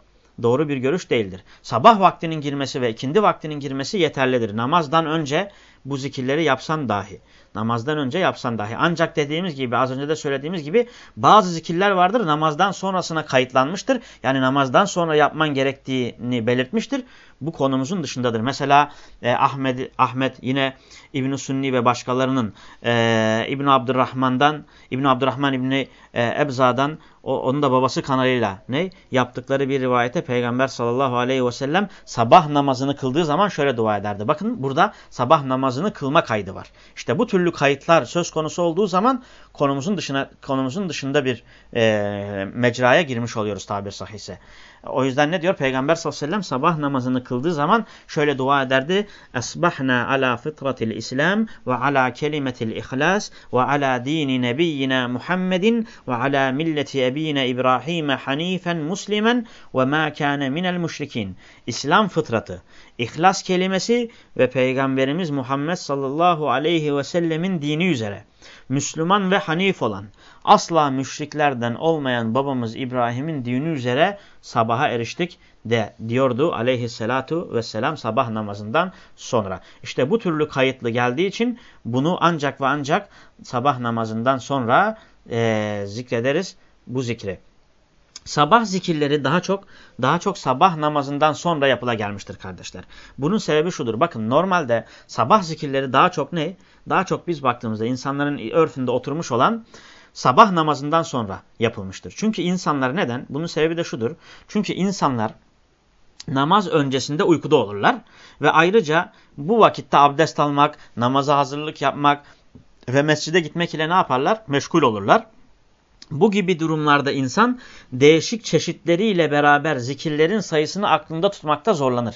doğru bir görüş değildir. Sabah vaktinin girmesi ve ikindi vaktinin girmesi yeterlidir. Namazdan önce bu zikirleri yapsan dahi. Namazdan önce yapsan dahi. Ancak dediğimiz gibi az önce de söylediğimiz gibi bazı zikirler vardır namazdan sonrasına kayıtlanmıştır. Yani namazdan sonra yapman gerektiğini belirtmiştir. Bu konumuzun dışındadır. Mesela e, Ahmet, Ahmet yine İbn-i Sunni ve başkalarının e, İbn-i Abdurrahman'dan, İbn-i Abdurrahman İbn-i e, Ebza'dan o, onun da babası kanalıyla ne yaptıkları bir rivayete Peygamber sallallahu aleyhi ve sellem sabah namazını kıldığı zaman şöyle dua ederdi. Bakın burada sabah namazını kılma kaydı var. İşte bu türlü kayıtlar söz konusu olduğu zaman konumuzun dışına konumuzun dışında bir e, mecraya girmiş oluyoruz tabir sahihse. O yüzden ne diyor? Peygamber sallallahu aleyhi ve sellem sabah namazını kıldığı zaman şöyle dua ederdi. Esbahna ala fıtratil İslam ve ala kelimetil ihlas ve ala dini nebiyyina Muhammedin ve ala milleti ebine İbrahim hanifen muslimen ve ma kâne minel müşrikin. İslam fıtratı, ihlas kelimesi ve Peygamberimiz Muhammed sallallahu aleyhi ve sellemin dini üzere. Müslüman ve hanif olan, asla müşriklerden olmayan babamız İbrahim'in dini üzere sabaha eriştik de diyordu aleyhissalatu vesselam sabah namazından sonra. İşte bu türlü kayıtlı geldiği için bunu ancak ve ancak sabah namazından sonra e, zikrederiz bu zikri. Sabah zikirleri daha çok daha çok sabah namazından sonra yapıla gelmiştir kardeşler. Bunun sebebi şudur. Bakın normalde sabah zikirleri daha çok ne? Daha çok biz baktığımızda insanların örfünde oturmuş olan sabah namazından sonra yapılmıştır. Çünkü insanlar neden? Bunun sebebi de şudur. Çünkü insanlar namaz öncesinde uykuda olurlar ve ayrıca bu vakitte abdest almak, namaza hazırlık yapmak ve mescide gitmek ile ne yaparlar? Meşgul olurlar. Bu gibi durumlarda insan değişik çeşitleriyle beraber zikirlerin sayısını aklında tutmakta zorlanır.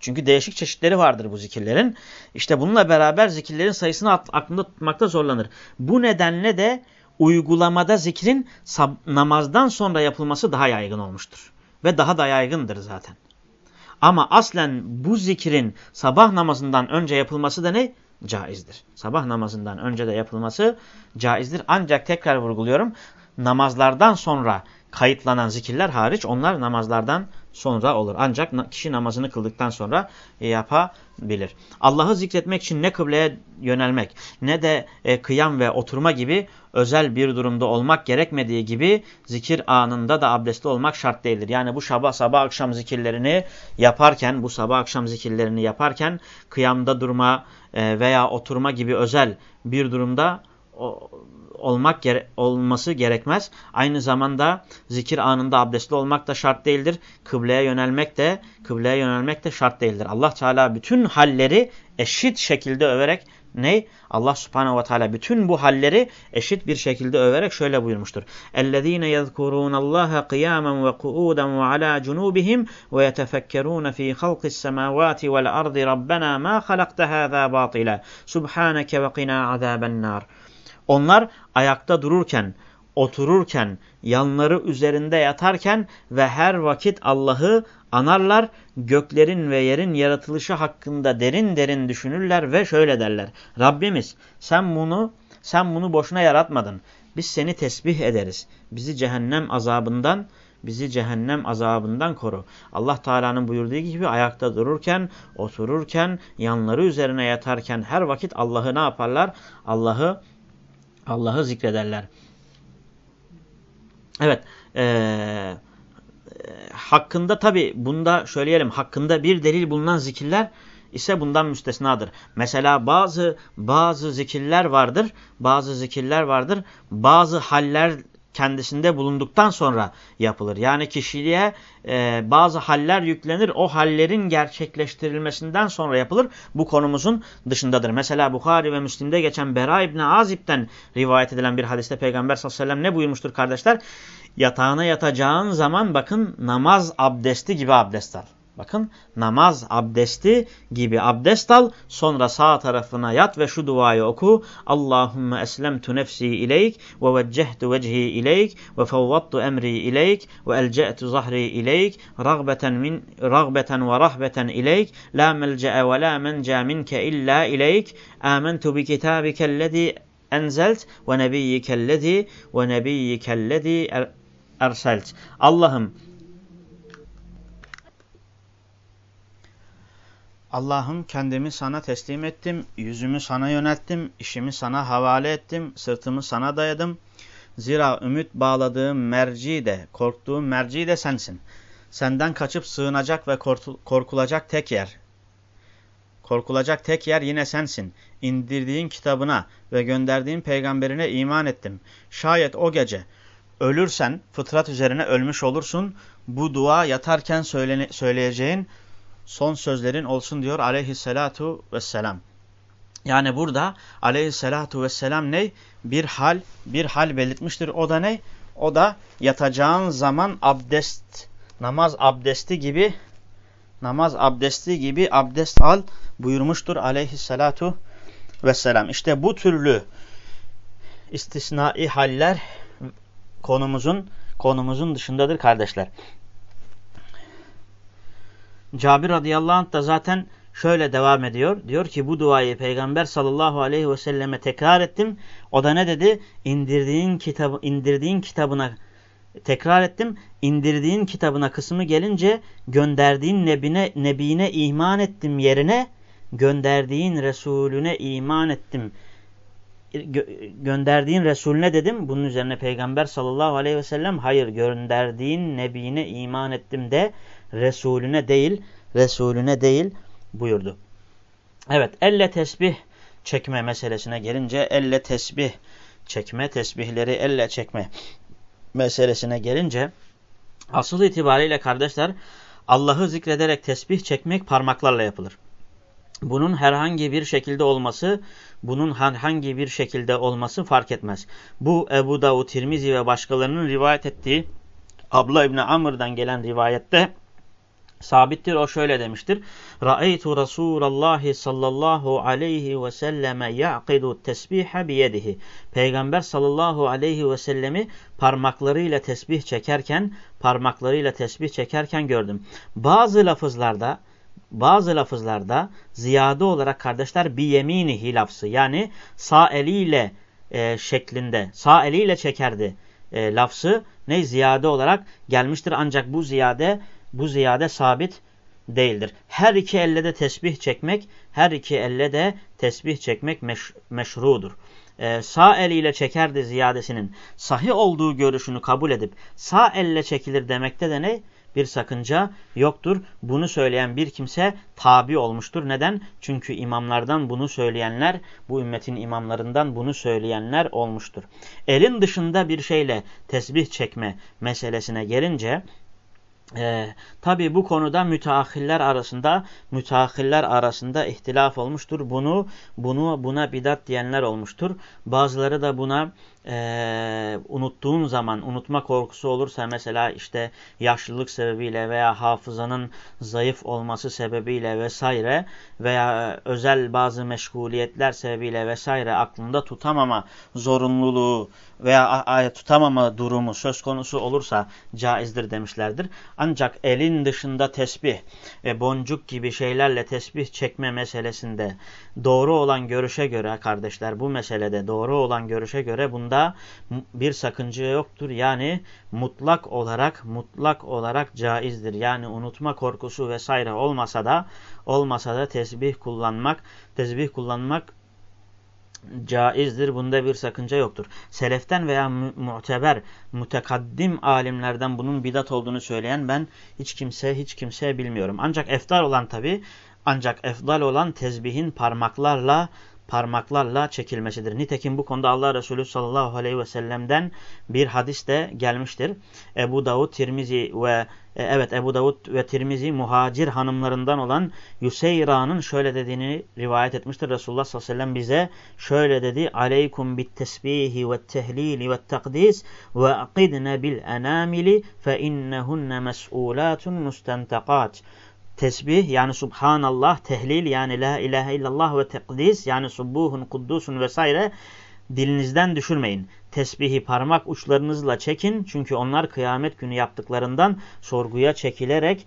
Çünkü değişik çeşitleri vardır bu zikirlerin. İşte bununla beraber zikirlerin sayısını aklında tutmakta zorlanır. Bu nedenle de uygulamada zikrin namazdan sonra yapılması daha yaygın olmuştur. Ve daha da yaygındır zaten. Ama aslen bu zikrin sabah namazından önce yapılması da ne? Caizdir. Sabah namazından önce de yapılması caizdir. Ancak tekrar vurguluyorum. Namazlardan sonra kayıtlanan zikirler hariç onlar namazlardan sonra olur. Ancak kişi namazını kıldıktan sonra yapabilir. Allah'ı zikretmek için ne kıbleye yönelmek ne de e, kıyam ve oturma gibi özel bir durumda olmak gerekmediği gibi zikir anında da abdestli olmak şart değildir. Yani bu sabah sabah akşam zikirlerini yaparken bu sabah akşam zikirlerini yaparken kıyamda durma e, veya oturma gibi özel bir durumda olmak gere olması gerekmez. Aynı zamanda zikir anında abdestli olmak da şart değildir. Kıbleye yönelmek de kıbleye yönelmek de şart değildir. Allah Teala bütün halleri eşit şekilde överek ne? Allah Subhanahu ve Teala bütün bu halleri eşit bir şekilde överek şöyle buyurmuştur. اَلَّذ۪ينَ يَذْكُرُونَ اللّٰهَ قِيَامًا وَقُعُودًا وَعَلَى جُنُوبِهِمْ وَيَتَفَكَّرُونَ ف۪ي خَلْقِ السَّمَاوَاتِ وَالْأَرْضِ رَبَّنَا مَا خَلَقْتَ هَذَا بَاطِلًا سُبْحَانَكَ وَقِنَا عَذَابَ النَّارِ onlar ayakta dururken, otururken, yanları üzerinde yatarken ve her vakit Allah'ı anarlar, göklerin ve yerin yaratılışı hakkında derin derin düşünürler ve şöyle derler. Rabbimiz sen bunu sen bunu boşuna yaratmadın. biz seni tesbih ederiz. Bizi cehennem azabından bizi cehennem azabından koru. Allah Teala'nın buyurduğu gibi ayakta dururken, otururken, yanları üzerine yatarken her vakit Allah'ı ne yaparlar? Allah'ı Allah'ı zikrederler. Evet. Ee, hakkında tabi bunda söyleyelim hakkında bir delil bulunan zikirler ise bundan müstesnadır. Mesela bazı bazı zikirler vardır. Bazı zikirler vardır. Bazı haller kendisinde bulunduktan sonra yapılır. Yani kişiliğe e, bazı haller yüklenir. O hallerin gerçekleştirilmesinden sonra yapılır. Bu konumuzun dışındadır. Mesela Bukhari ve Müslim'de geçen Bera İbni Azib'den rivayet edilen bir hadiste Peygamber sallallahu aleyhi ve sellem ne buyurmuştur kardeşler? Yatağına yatacağın zaman bakın namaz abdesti gibi abdest al. Bakın namaz abdesti gibi abdest al. Sonra sağ tarafına yat ve şu duayı oku. Allahümme eslemtu nefsi ileyk ve veccehtu vecihi ileyk ve fevvattu emri ileyk ve elce'tu zahri ileyk ragbeten, min, ragbeten ve rahbeten ileyk la melce'e ve la menca minke illa ileyk amentu bi kitabikellezi enzelt ve nebiyyikellezi ve nebiyyikellezi er, erselt. Allah'ım Allah'ım kendimi sana teslim ettim, yüzümü sana yönelttim, işimi sana havale ettim, sırtımı sana dayadım. Zira ümit bağladığım merci de, korktuğum merci de sensin. Senden kaçıp sığınacak ve korkulacak tek yer. Korkulacak tek yer yine sensin. İndirdiğin kitabına ve gönderdiğin peygamberine iman ettim. Şayet o gece ölürsen fıtrat üzerine ölmüş olursun. Bu dua yatarken söyleyeceğin son sözlerin olsun diyor aleyhissalatu vesselam. Yani burada aleyhissalatu vesselam ne? Bir hal, bir hal belirtmiştir. O da ne? O da yatacağın zaman abdest, namaz abdesti gibi namaz abdesti gibi abdest al buyurmuştur aleyhissalatu vesselam. İşte bu türlü istisnai haller konumuzun konumuzun dışındadır kardeşler. Cabir radıyallahu anh da zaten şöyle devam ediyor. Diyor ki bu duayı Peygamber sallallahu aleyhi ve selleme tekrar ettim. O da ne dedi? İndirdiğin, kitabı, indirdiğin kitabına tekrar ettim. İndirdiğin kitabına kısmı gelince gönderdiğin nebine, nebine iman ettim yerine gönderdiğin Resulüne iman ettim. Gö gönderdiğin Resulüne dedim. Bunun üzerine Peygamber sallallahu aleyhi ve sellem hayır gönderdiğin nebine iman ettim de Resulüne değil, Resulüne değil buyurdu. Evet, elle tesbih çekme meselesine gelince elle tesbih çekme, tesbihleri elle çekme meselesine gelince asıl itibariyle kardeşler Allah'ı zikrederek tesbih çekmek parmaklarla yapılır. Bunun herhangi bir şekilde olması, bunun herhangi bir şekilde olması fark etmez. Bu Ebu Davud, Tirmizi ve başkalarının rivayet ettiği Abla İbni Amr'dan gelen rivayette Sabittir o şöyle demiştir. Ra'eytu Resulallah sallallahu aleyhi ve selleme ya'qidu tesbihe biyedihi. Peygamber sallallahu aleyhi ve sellemi parmaklarıyla tesbih çekerken, parmaklarıyla tesbih çekerken gördüm. Bazı lafızlarda bazı lafızlarda ziyade olarak kardeşler bir yemini lafzı yani sağ eliyle e, şeklinde sağ eliyle çekerdi e, lafzı ne ziyade olarak gelmiştir ancak bu ziyade bu ziyade sabit değildir. Her iki elle de tesbih çekmek, her iki elle de tesbih çekmek meş meşrudur. Ee, sağ eliyle çekerdi ziyadesinin sahih olduğu görüşünü kabul edip sağ elle çekilir demekte de ne? Bir sakınca yoktur. Bunu söyleyen bir kimse tabi olmuştur. Neden? Çünkü imamlardan bunu söyleyenler, bu ümmetin imamlarından bunu söyleyenler olmuştur. Elin dışında bir şeyle tesbih çekme meselesine gelince ee, Tabi bu konuda müteahhiller arasında müteahhiller arasında ihtilaf olmuştur. Bunu bunu buna bidat diyenler olmuştur. Bazıları da buna e, unuttuğun zaman unutma korkusu olursa mesela işte yaşlılık sebebiyle veya hafızanın zayıf olması sebebiyle vesaire veya özel bazı meşguliyetler sebebiyle vesaire aklında tutamama zorunluluğu veya tutamama durumu söz konusu olursa caizdir demişlerdir. Ancak elin dışında tesbih ve boncuk gibi şeylerle tesbih çekme meselesinde doğru olan görüşe göre kardeşler bu meselede doğru olan görüşe göre bunda kullanmanda bir sakınca yoktur. Yani mutlak olarak mutlak olarak caizdir. Yani unutma korkusu vesaire olmasa da olmasa da tesbih kullanmak tesbih kullanmak caizdir. Bunda bir sakınca yoktur. Seleften veya muteber, mutekaddim alimlerden bunun bidat olduğunu söyleyen ben hiç kimse hiç kimseye bilmiyorum. Ancak efdal olan tabi ancak efdal olan tezbihin parmaklarla parmaklarla çekilmesidir. Nitekim bu konuda Allah Resulü sallallahu aleyhi ve sellem'den bir hadis de gelmiştir. Ebu Davud, Tirmizi ve e, evet Ebu Davud ve Tirmizi muhacir hanımlarından olan Yuseyra'nın şöyle dediğini rivayet etmiştir. Resulullah sallallahu aleyhi ve bize şöyle dedi. Aleykum bit tesbihi ve tehlili ve takdis ve akidne bil enamili fe innehunne mes'ulatun mustentakat tesbih yani subhanallah, tehlil yani la ilahe illallah ve tekdis yani subuhun, kuddusun vesaire dilinizden düşürmeyin. Tesbihi parmak uçlarınızla çekin çünkü onlar kıyamet günü yaptıklarından sorguya çekilerek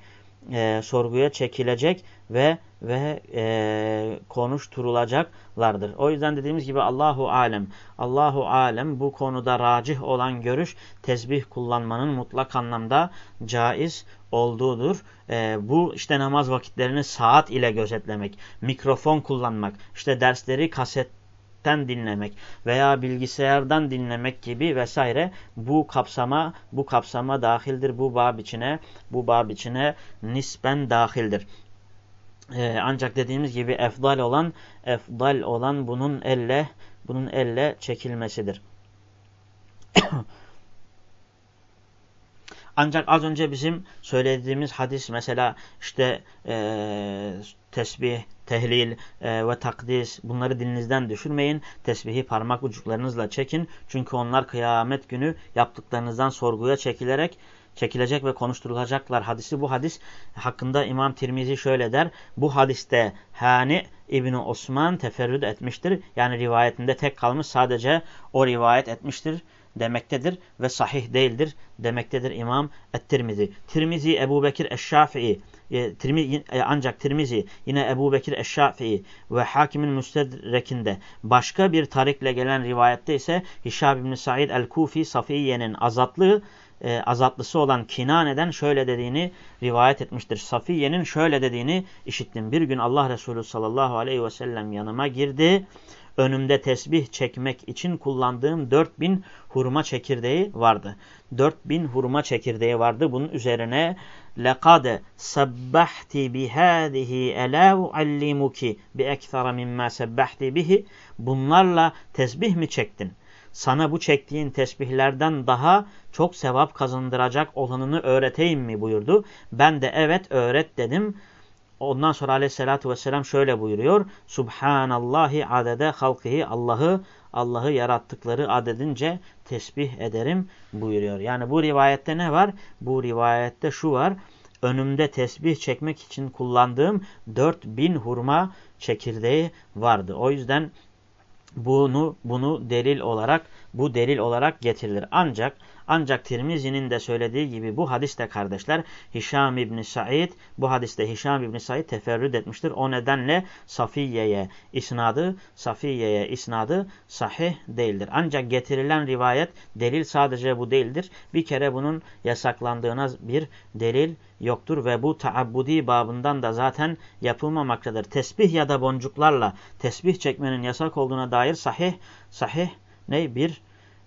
e, sorguya çekilecek ve ve e, konuşturulacaklardır. O yüzden dediğimiz gibi Allahu alem. Allahu alem bu konuda racih olan görüş tesbih kullanmanın mutlak anlamda caiz olduğudur. E, bu işte namaz vakitlerini saat ile gözetlemek, mikrofon kullanmak, işte dersleri kaset dinlemek veya bilgisayardan dinlemek gibi vesaire bu kapsama bu kapsama dahildir. Bu bab içine bu bab içine nisben dahildir. Ee, ancak dediğimiz gibi efdal olan efdal olan bunun elle bunun elle çekilmesidir. Ancak az önce bizim söylediğimiz hadis mesela işte e, tesbih, tehlil e, ve takdis bunları dilinizden düşürmeyin. Tesbihi parmak ucuklarınızla çekin. Çünkü onlar kıyamet günü yaptıklarınızdan sorguya çekilerek çekilecek ve konuşturulacaklar hadisi. Bu hadis hakkında İmam Tirmizi şöyle der. Bu hadiste Hani İbni Osman teferrüd etmiştir. Yani rivayetinde tek kalmış sadece o rivayet etmiştir demektedir ve sahih değildir demektedir İmam Et-Tirmizi. Tirmizi Ebu Bekir Eşşafii e, e, ancak Tirmizi yine Ebu Bekir Eşşafii ve Hakim'in Müstedrek'inde başka bir tarikle gelen rivayette ise Hişab İbni Said El-Kufi Safiye'nin azatlığı e, azatlısı olan Kinane'den şöyle dediğini rivayet etmiştir. Safiye'nin şöyle dediğini işittim. Bir gün Allah Resulü sallallahu aleyhi ve sellem yanıma girdi önümde tesbih çekmek için kullandığım 4000 hurma çekirdeği vardı. 4000 hurma çekirdeği vardı. Bunun üzerine لَقَدْ سَبَّحْتِ بِهَذِهِ اَلَا اُعَلِّمُكِ بِاَكْثَرَ مِمَّا سَبَّحْتِ بِهِ Bunlarla tesbih mi çektin? Sana bu çektiğin tesbihlerden daha çok sevap kazandıracak olanını öğreteyim mi buyurdu. Ben de evet öğret dedim. Ondan sonra aleyhissalatü vesselam şöyle buyuruyor. Subhanallahi adede halkihi Allah'ı Allah'ı yarattıkları adedince tesbih ederim buyuruyor. Yani bu rivayette ne var? Bu rivayette şu var. Önümde tesbih çekmek için kullandığım 4000 hurma çekirdeği vardı. O yüzden bunu bunu delil olarak bu delil olarak getirilir. Ancak ancak Tirmizi'nin de söylediği gibi bu hadiste kardeşler Hişam İbni Said bu hadiste Hişam İbni Said teferrüt etmiştir. O nedenle Safiye'ye isnadı Safiye'ye isnadı sahih değildir. Ancak getirilen rivayet delil sadece bu değildir. Bir kere bunun yasaklandığına bir delil yoktur ve bu taabbudi babından da zaten yapılmamaktadır. Tesbih ya da boncuklarla tesbih çekmenin yasak olduğuna dair sahih sahih ne bir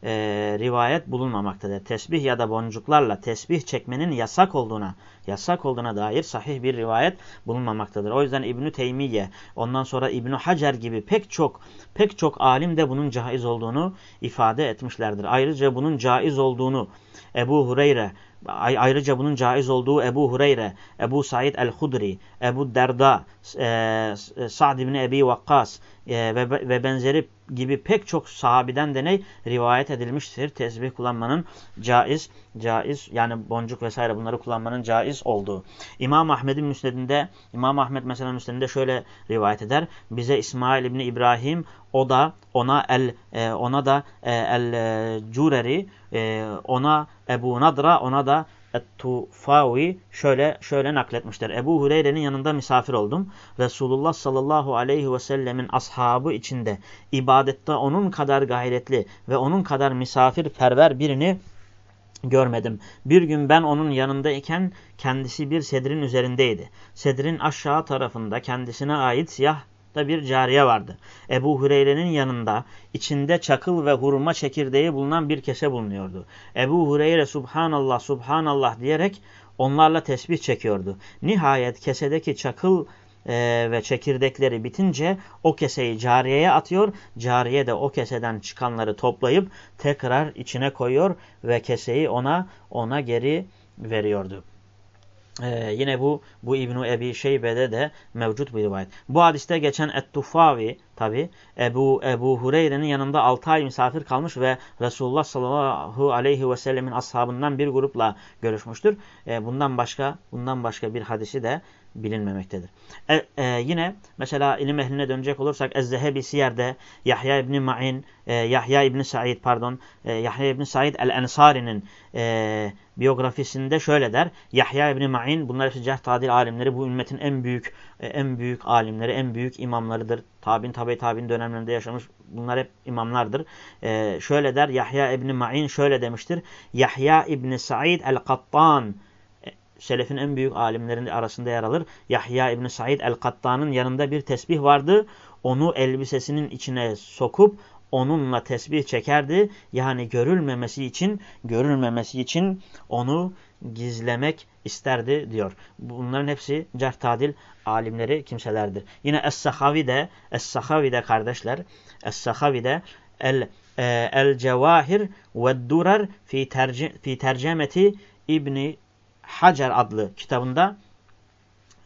e, rivayet bulunmamaktadır. Tesbih ya da boncuklarla tesbih çekmenin yasak olduğuna, yasak olduğuna dair sahih bir rivayet bulunmamaktadır. O yüzden İbnü Teymiye, ondan sonra İbnü Hacer gibi pek çok pek çok alim de bunun caiz olduğunu ifade etmişlerdir. Ayrıca bunun caiz olduğunu Ebu Hureyre Ayrıca bunun caiz olduğu Ebu Hureyre, Ebu Said el-Hudri, Ebu Derda, e, Sa'd ibn Ebi Vakkas e, ve, ve benzeri gibi pek çok sahabiden de ne rivayet edilmiştir. Tesbih kullanmanın caiz, caiz yani boncuk vesaire bunları kullanmanın caiz olduğu. İmam Ahmed'in müsnedinde, İmam Ahmed mesela müsnedinde şöyle rivayet eder. Bize İsmail ibn İbrahim o da ona el e, ona da e, el e, Cureri e, ona Ebu Nadra ona da Et-Tufavi şöyle şöyle nakletmişler. Ebu Hureyre'nin yanında misafir oldum. Resulullah sallallahu aleyhi ve sellemin ashabı içinde ibadette onun kadar gayretli ve onun kadar misafirperver birini görmedim. Bir gün ben onun yanındayken kendisi bir sedrin üzerindeydi. Sedrin aşağı tarafında kendisine ait siyah da bir cariye vardı. Ebu Hureyre'nin yanında içinde çakıl ve hurma çekirdeği bulunan bir kese bulunuyordu. Ebu Hureyre subhanallah subhanallah diyerek onlarla tesbih çekiyordu. Nihayet kesedeki çakıl e, ve çekirdekleri bitince o keseyi cariyeye atıyor. Cariye de o keseden çıkanları toplayıp tekrar içine koyuyor ve keseyi ona ona geri veriyordu. Ee, yine bu bu İbn Ebi Şeybe'de de mevcut bir rivayet. Bu hadiste geçen Et-Tufavi tabi Ebu Ebu Hureyre'nin yanında 6 ay misafir kalmış ve Resulullah sallallahu aleyhi ve sellemin ashabından bir grupla görüşmüştür. Ee, bundan başka bundan başka bir hadisi de bilinmemektedir. E, e, yine mesela ilim ehline dönecek olursak Ez-Zehebi Siyer'de Yahya İbni Ma'in, e, Yahya İbni Said pardon, e, Yahya İbni Said el-Ensari'nin e, biyografisinde şöyle der. Yahya İbni Ma'in bunlar hepsi cerh alimleri bu ümmetin en büyük e, en büyük alimleri, en büyük imamlarıdır. Tabin tabi tabin dönemlerinde yaşamış bunlar hep imamlardır. E, şöyle der Yahya İbni Ma'in şöyle demiştir. Yahya İbni Said el-Kattan Selefin en büyük alimlerinin arasında yer alır. Yahya İbni Said el-Kattan'ın yanında bir tesbih vardı. Onu elbisesinin içine sokup onunla tesbih çekerdi. Yani görülmemesi için, görülmemesi için onu gizlemek isterdi diyor. Bunların hepsi cerh alimleri kimselerdir. Yine Es-Sahavi de, Es-Sahavi de kardeşler, Es-Sahavi de el e, el cevahir ve durar fi, terce, fi tercemeti İbni Hacer adlı kitabında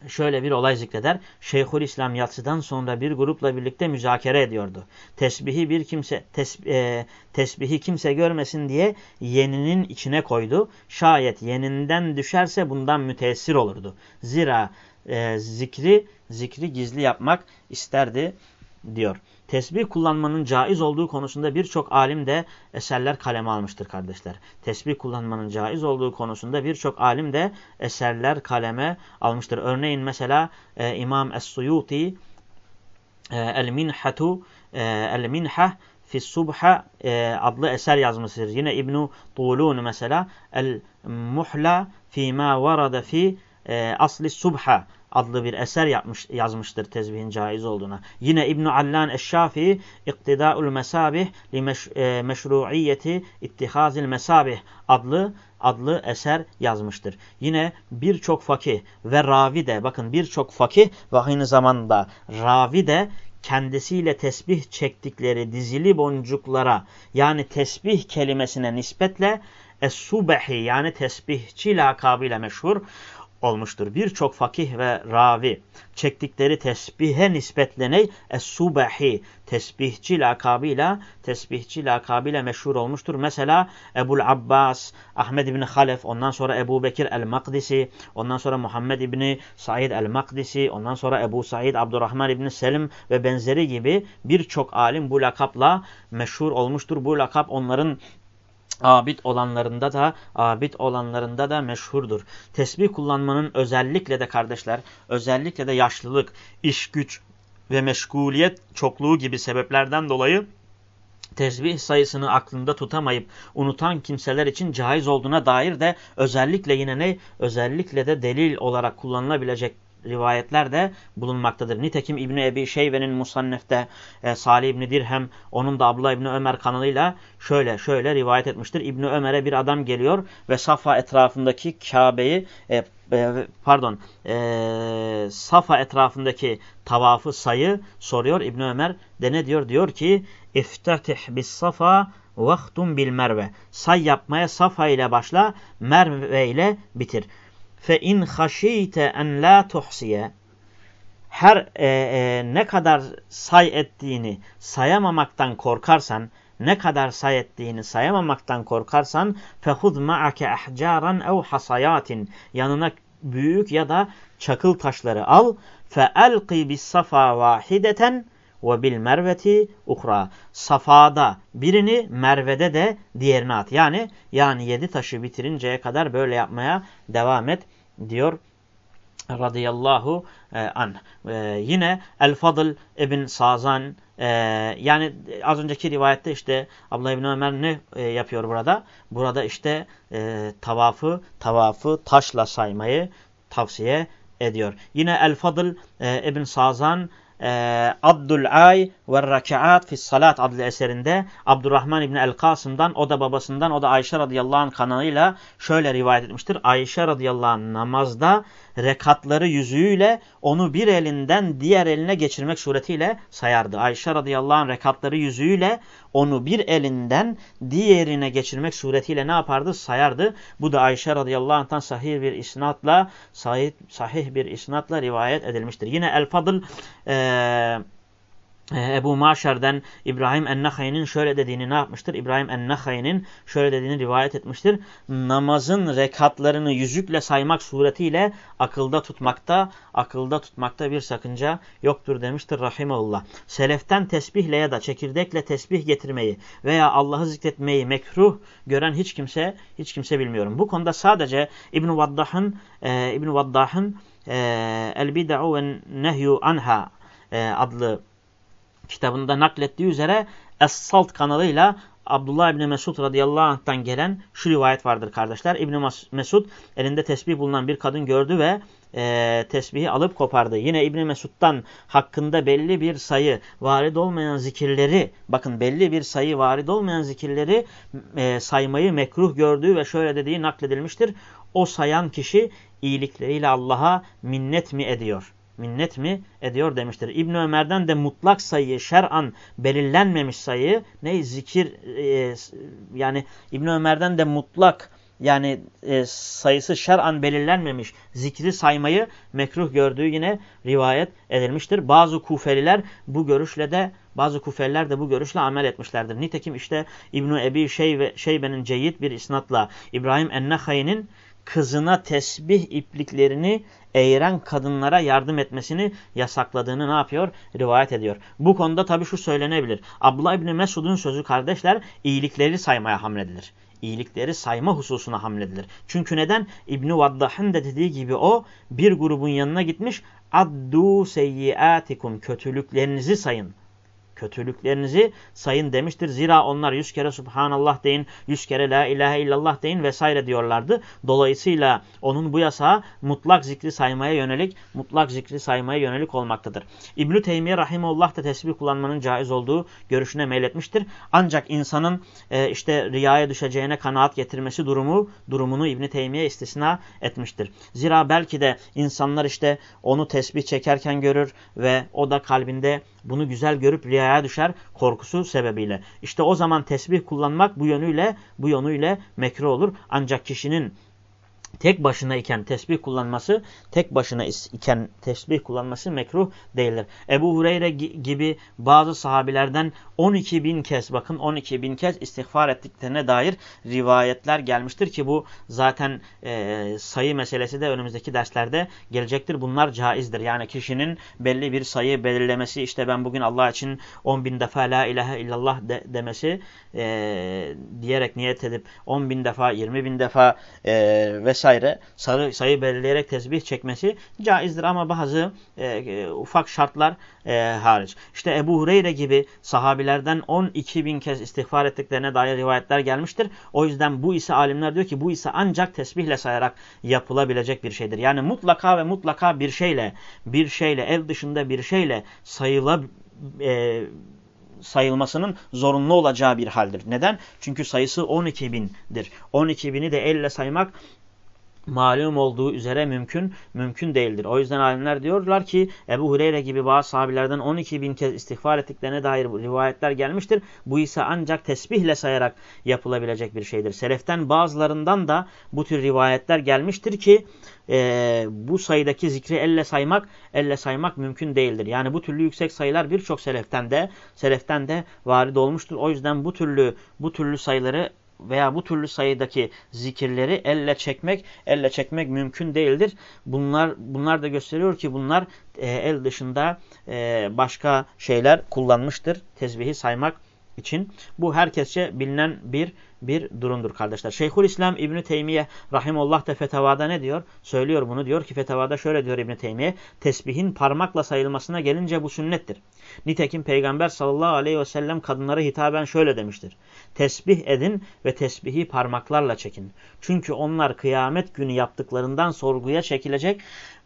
şöyle bir olay zikreder. Şeyhül İslam yatsıdan sonra bir grupla birlikte müzakere ediyordu. Tesbihi bir kimse tes, e, tesbihi kimse görmesin diye yeninin içine koydu. Şayet yeninden düşerse bundan müteessir olurdu. Zira e, zikri zikri gizli yapmak isterdi diyor tesbih kullanmanın caiz olduğu konusunda birçok alim de eserler kaleme almıştır kardeşler. Tesbih kullanmanın caiz olduğu konusunda birçok alim de eserler kaleme almıştır. Örneğin mesela e, İmam Es-Suyuti e, El-Minhatu e, El-Minhah Fis-Subha e, adlı eser yazmıştır. Yine İbn-i Tulun mesela El-Muhla Fîmâ varada fi e, Asli Subha adlı bir eser yapmış, yazmıştır tezbihin caiz olduğuna. Yine İbn Allan Eşşafi İktidâul Mesabih li meş, e, meşruiyeti ittihazil mesabih adlı adlı eser yazmıştır. Yine birçok fakih ve ravi de bakın birçok fakih ve aynı zamanda ravi de kendisiyle tesbih çektikleri dizili boncuklara yani tesbih kelimesine nispetle Es-Subehi yani tesbihçi lakabıyla meşhur olmuştur. Birçok fakih ve ravi çektikleri tesbihe nispetle ne? Es-Subahi tesbihçi lakabıyla tesbihçi lakabıyla meşhur olmuştur. Mesela Ebul Abbas, Ahmed İbni Halef, ondan sonra Ebu Bekir el-Makdisi, ondan sonra Muhammed İbni Said el-Makdisi, ondan sonra Ebu Said Abdurrahman İbni Selim ve benzeri gibi birçok alim bu lakapla meşhur olmuştur. Bu lakap onların abid olanlarında da abid olanlarında da meşhurdur. Tesbih kullanmanın özellikle de kardeşler, özellikle de yaşlılık, iş güç ve meşguliyet çokluğu gibi sebeplerden dolayı tesbih sayısını aklında tutamayıp unutan kimseler için caiz olduğuna dair de özellikle yine ne? Özellikle de delil olarak kullanılabilecek rivayetler de bulunmaktadır. Nitekim İbni Ebi Şeybe'nin Musannef'te e, Salih İbni Dirhem onun da Abdullah İbni Ömer kanalıyla şöyle şöyle rivayet etmiştir. İbni Ömer'e bir adam geliyor ve Safa etrafındaki Kabe'yi e, e, pardon e, Safa etrafındaki tavafı sayı soruyor İbni Ömer de ne diyor? Diyor ki İftatih bis Safa vaktum bil Merve. Say yapmaya Safa ile başla, Merve ile bitir fe in haşite en la tuhsiye her e, e, ne kadar say ettiğini sayamamaktan korkarsan ne kadar say ettiğini sayamamaktan korkarsan fehud ma'ake ahcaran ev hasayatin yanına büyük ya da çakıl taşları al. fe elqi bis safa vahideten ve bil merveti uhra. Safada birini, Merve'de de diğerini at. Yani yani yedi taşı bitirinceye kadar böyle yapmaya devam et diyor radıyallahu e, an. E, yine El-Fadıl ibn Sazan e, yani az önceki rivayette işte Abdullah ibn Ömer ne e, yapıyor burada? Burada işte e, tavafı tavafı taşla saymayı tavsiye ediyor. Yine El-Fadıl e, ibn Sazan e, Abdul Ay ve Rakaat fi Salat adlı eserinde Abdurrahman İbni El-Kasım'dan o da babasından o da Ayşe radıyallahu anh kanalıyla şöyle rivayet etmiştir. Ayşe radıyallahu anh namazda rekatları yüzüğüyle onu bir elinden diğer eline geçirmek suretiyle sayardı. Ayşe radıyallahu anh rekatları yüzüğüyle onu bir elinden diğerine geçirmek suretiyle ne yapardı? Sayardı. Bu da Ayşe radıyallahu anh'tan sahih bir isnatla sahih, sahih bir isnatla rivayet edilmiştir. Yine El-Fadıl eee ee, Ebu Maşer'den İbrahim en-Nahay'nin şöyle dediğini ne yapmıştır? İbrahim en-Nahay'nin şöyle dediğini rivayet etmiştir. Namazın rekatlarını yüzükle saymak suretiyle akılda tutmakta, akılda tutmakta bir sakınca yoktur demiştir rahimullah. Seleften tesbihle ya da çekirdekle tesbih getirmeyi veya Allah'ı zikretmeyi mekruh gören hiç kimse hiç kimse bilmiyorum. Bu konuda sadece İbn Vaddah'ın e, İbn Vaddah'ın e, El Bid'u ve Nehyu Anha e, adlı kitabında naklettiği üzere Es-Salt kanalıyla Abdullah İbni Mesud radıyallahu anh'tan gelen şu rivayet vardır kardeşler. İbni Mesud elinde tesbih bulunan bir kadın gördü ve e, tesbihi alıp kopardı. Yine İbni Mesud'dan hakkında belli bir sayı varid olmayan zikirleri bakın belli bir sayı varid olmayan zikirleri e, saymayı mekruh gördüğü ve şöyle dediği nakledilmiştir. O sayan kişi iyilikleriyle Allah'a minnet mi ediyor? Minnet mi ediyor demiştir. İbn Ömer'den de mutlak sayı şer'an belirlenmemiş sayı ne zikir e, yani İbn Ömer'den de mutlak yani e, sayısı şer'an belirlenmemiş zikri saymayı mekruh gördüğü yine rivayet edilmiştir. Bazı kufeliler bu görüşle de bazı kufeliler de bu görüşle amel etmişlerdir. Nitekim işte İbn Ebi Şeybe, Şeybe'nin ceyit bir isnatla İbrahim Ennehay'nin kızına tesbih ipliklerini eğren kadınlara yardım etmesini yasakladığını ne yapıyor? Rivayet ediyor. Bu konuda tabii şu söylenebilir. Abdullah İbni Mesud'un sözü kardeşler iyilikleri saymaya hamledilir. İyilikleri sayma hususuna hamledilir. Çünkü neden? İbni Vaddah'ın da dediği gibi o bir grubun yanına gitmiş. Addu seyyiatikum kötülüklerinizi sayın kötülüklerinizi sayın demiştir. Zira onlar yüz kere Subhanallah deyin, yüz kere La ilahe illallah deyin vesaire diyorlardı. Dolayısıyla onun bu yasağı mutlak zikri saymaya yönelik, mutlak zikri saymaya yönelik olmaktadır. İbn-i Teymiye Rahimullah da tesbih kullanmanın caiz olduğu görüşüne meyletmiştir. Ancak insanın e, işte riyaya düşeceğine kanaat getirmesi durumu durumunu İbn-i Teymiye istisna etmiştir. Zira belki de insanlar işte onu tesbih çekerken görür ve o da kalbinde bunu güzel görüp riyaya düşer korkusu sebebiyle. İşte o zaman tesbih kullanmak bu yönüyle bu yönüyle mekruh olur. Ancak kişinin tek başına iken tesbih kullanması, tek başına iken tesbih kullanması mekruh değildir. Ebu Hureyre gibi bazı sahabilerden 12 bin kez, bakın 12 bin kez istiğfar ettiklerine dair rivayetler gelmiştir ki bu zaten e, sayı meselesi de önümüzdeki derslerde gelecektir. Bunlar caizdir. Yani kişinin belli bir sayı belirlemesi, işte ben bugün Allah için 10 bin defa la ilahe illallah de, demesi e, diyerek niyet edip 10 bin defa, 20 bin defa e, vesaire vesaire sayı, sayı belirleyerek tesbih çekmesi caizdir ama bazı e, e, ufak şartlar e, hariç. İşte Ebu Hureyre gibi sahabilerden 12 bin kez istiğfar ettiklerine dair rivayetler gelmiştir. O yüzden bu ise alimler diyor ki bu ise ancak tesbihle sayarak yapılabilecek bir şeydir. Yani mutlaka ve mutlaka bir şeyle, bir şeyle, ev dışında bir şeyle sayıla e, sayılmasının zorunlu olacağı bir haldir. Neden? Çünkü sayısı 12 bindir. 12 bini de elle saymak malum olduğu üzere mümkün mümkün değildir. O yüzden alimler diyorlar ki Ebu Hureyre gibi bazı sahabilerden 12 bin kez istiğfar ettiklerine dair rivayetler gelmiştir. Bu ise ancak tesbihle sayarak yapılabilecek bir şeydir. Seleften bazılarından da bu tür rivayetler gelmiştir ki e, bu sayıdaki zikri elle saymak elle saymak mümkün değildir. Yani bu türlü yüksek sayılar birçok seleften de seleften de varid olmuştur. O yüzden bu türlü bu türlü sayıları veya bu türlü sayıdaki zikirleri elle çekmek, elle çekmek mümkün değildir. Bunlar bunlar da gösteriyor ki bunlar e, el dışında e, başka şeyler kullanmıştır. Tesbihi saymak için. Bu herkesçe bilinen bir bir durumdur kardeşler. Şeyhülislam İbn Teymiye rahimullah da fetavada ne diyor? Söylüyor bunu diyor ki fetavada şöyle diyor İbn Teymiye. Tesbihin parmakla sayılmasına gelince bu sünnettir. Nitekim Peygamber sallallahu aleyhi ve sellem kadınlara hitaben şöyle demiştir. Tesbih edin ve tesbihi parmaklarla çekin. Çünkü onlar kıyamet günü yaptıklarından sorguya çekilecek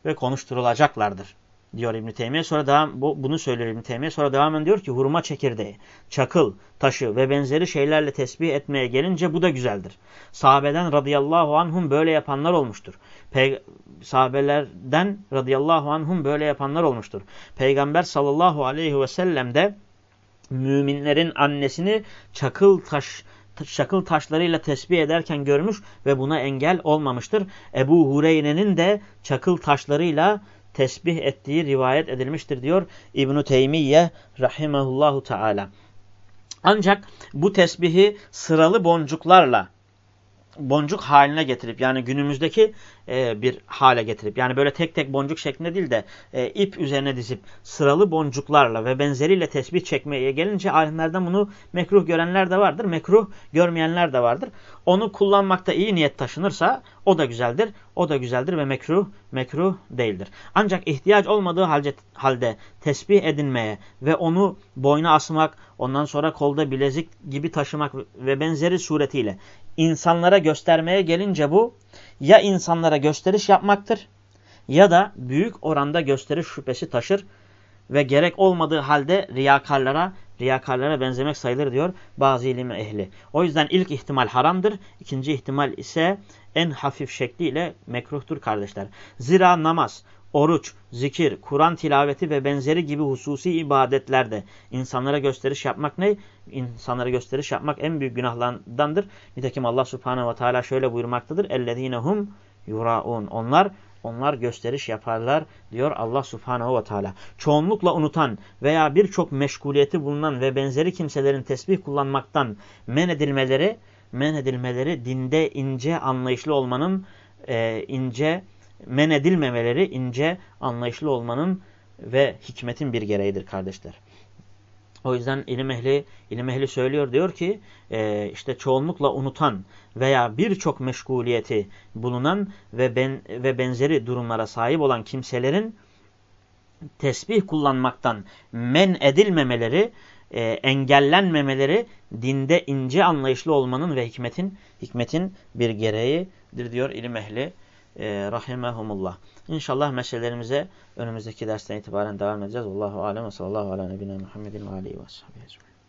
ve konuşturulacaklardır diyor İbn Teymiye. Sonra devam bu, bunu söylüyor İbn Teymiye. Sonra devam diyor ki hurma çekirdeği, çakıl, taşı ve benzeri şeylerle tesbih etmeye gelince bu da güzeldir. Sahabeden radıyallahu anhum böyle yapanlar olmuştur. Pey sahabelerden radıyallahu anhum böyle yapanlar olmuştur. Peygamber sallallahu aleyhi ve sellem de müminlerin annesini çakıl taş çakıl taşlarıyla tesbih ederken görmüş ve buna engel olmamıştır. Ebu Hureyre'nin de çakıl taşlarıyla tesbih ettiği rivayet edilmiştir diyor İbn-i Teymiye rahimahullahu teala. Ancak bu tesbihi sıralı boncuklarla boncuk haline getirip yani günümüzdeki e, bir hale getirip yani böyle tek tek boncuk şeklinde değil de e, ip üzerine dizip sıralı boncuklarla ve benzeriyle tesbih çekmeye gelince alimlerden bunu mekruh görenler de vardır. Mekruh görmeyenler de vardır. Onu kullanmakta iyi niyet taşınırsa o da güzeldir. O da güzeldir ve mekruh mekruh değildir. Ancak ihtiyaç olmadığı halde, halde tesbih edinmeye ve onu boyna asmak, ondan sonra kolda bilezik gibi taşımak ve benzeri suretiyle insanlara göstermeye gelince bu ya insanlara gösteriş yapmaktır ya da büyük oranda gösteriş şüphesi taşır ve gerek olmadığı halde riyakarlara riyakarlara benzemek sayılır diyor bazı ilim ehli. O yüzden ilk ihtimal haramdır. ikinci ihtimal ise en hafif şekliyle mekruhtur kardeşler. Zira namaz, oruç, zikir, Kur'an tilaveti ve benzeri gibi hususi ibadetlerde insanlara gösteriş yapmak ne? İnsanlara gösteriş yapmak en büyük günahlardandır. Nitekim Allah subhanehu ve teala şöyle buyurmaktadır. اَلَّذ۪ينَ yuraun. Onlar onlar gösteriş yaparlar diyor Allah subhanehu ve teala. Çoğunlukla unutan veya birçok meşguliyeti bulunan ve benzeri kimselerin tesbih kullanmaktan men edilmeleri, men edilmeleri dinde ince anlayışlı olmanın e, ince men edilmemeleri ince anlayışlı olmanın ve hikmetin bir gereğidir kardeşler. O yüzden ilim ehli, ilim ehli söylüyor diyor ki e, işte çoğunlukla unutan veya birçok meşguliyeti bulunan ve, ben, ve benzeri durumlara sahip olan kimselerin tesbih kullanmaktan men edilmemeleri, e, engellenmemeleri dinde ince anlayışlı olmanın ve hikmetin hikmetin bir gereğidir diyor ilim ehli e, rahimehumullah. İnşallah meselelerimize önümüzdeki dersten itibaren devam edeceğiz. Allahu alem ve sallallahu ala nebine Muhammedin ve aleyhi ve sahibi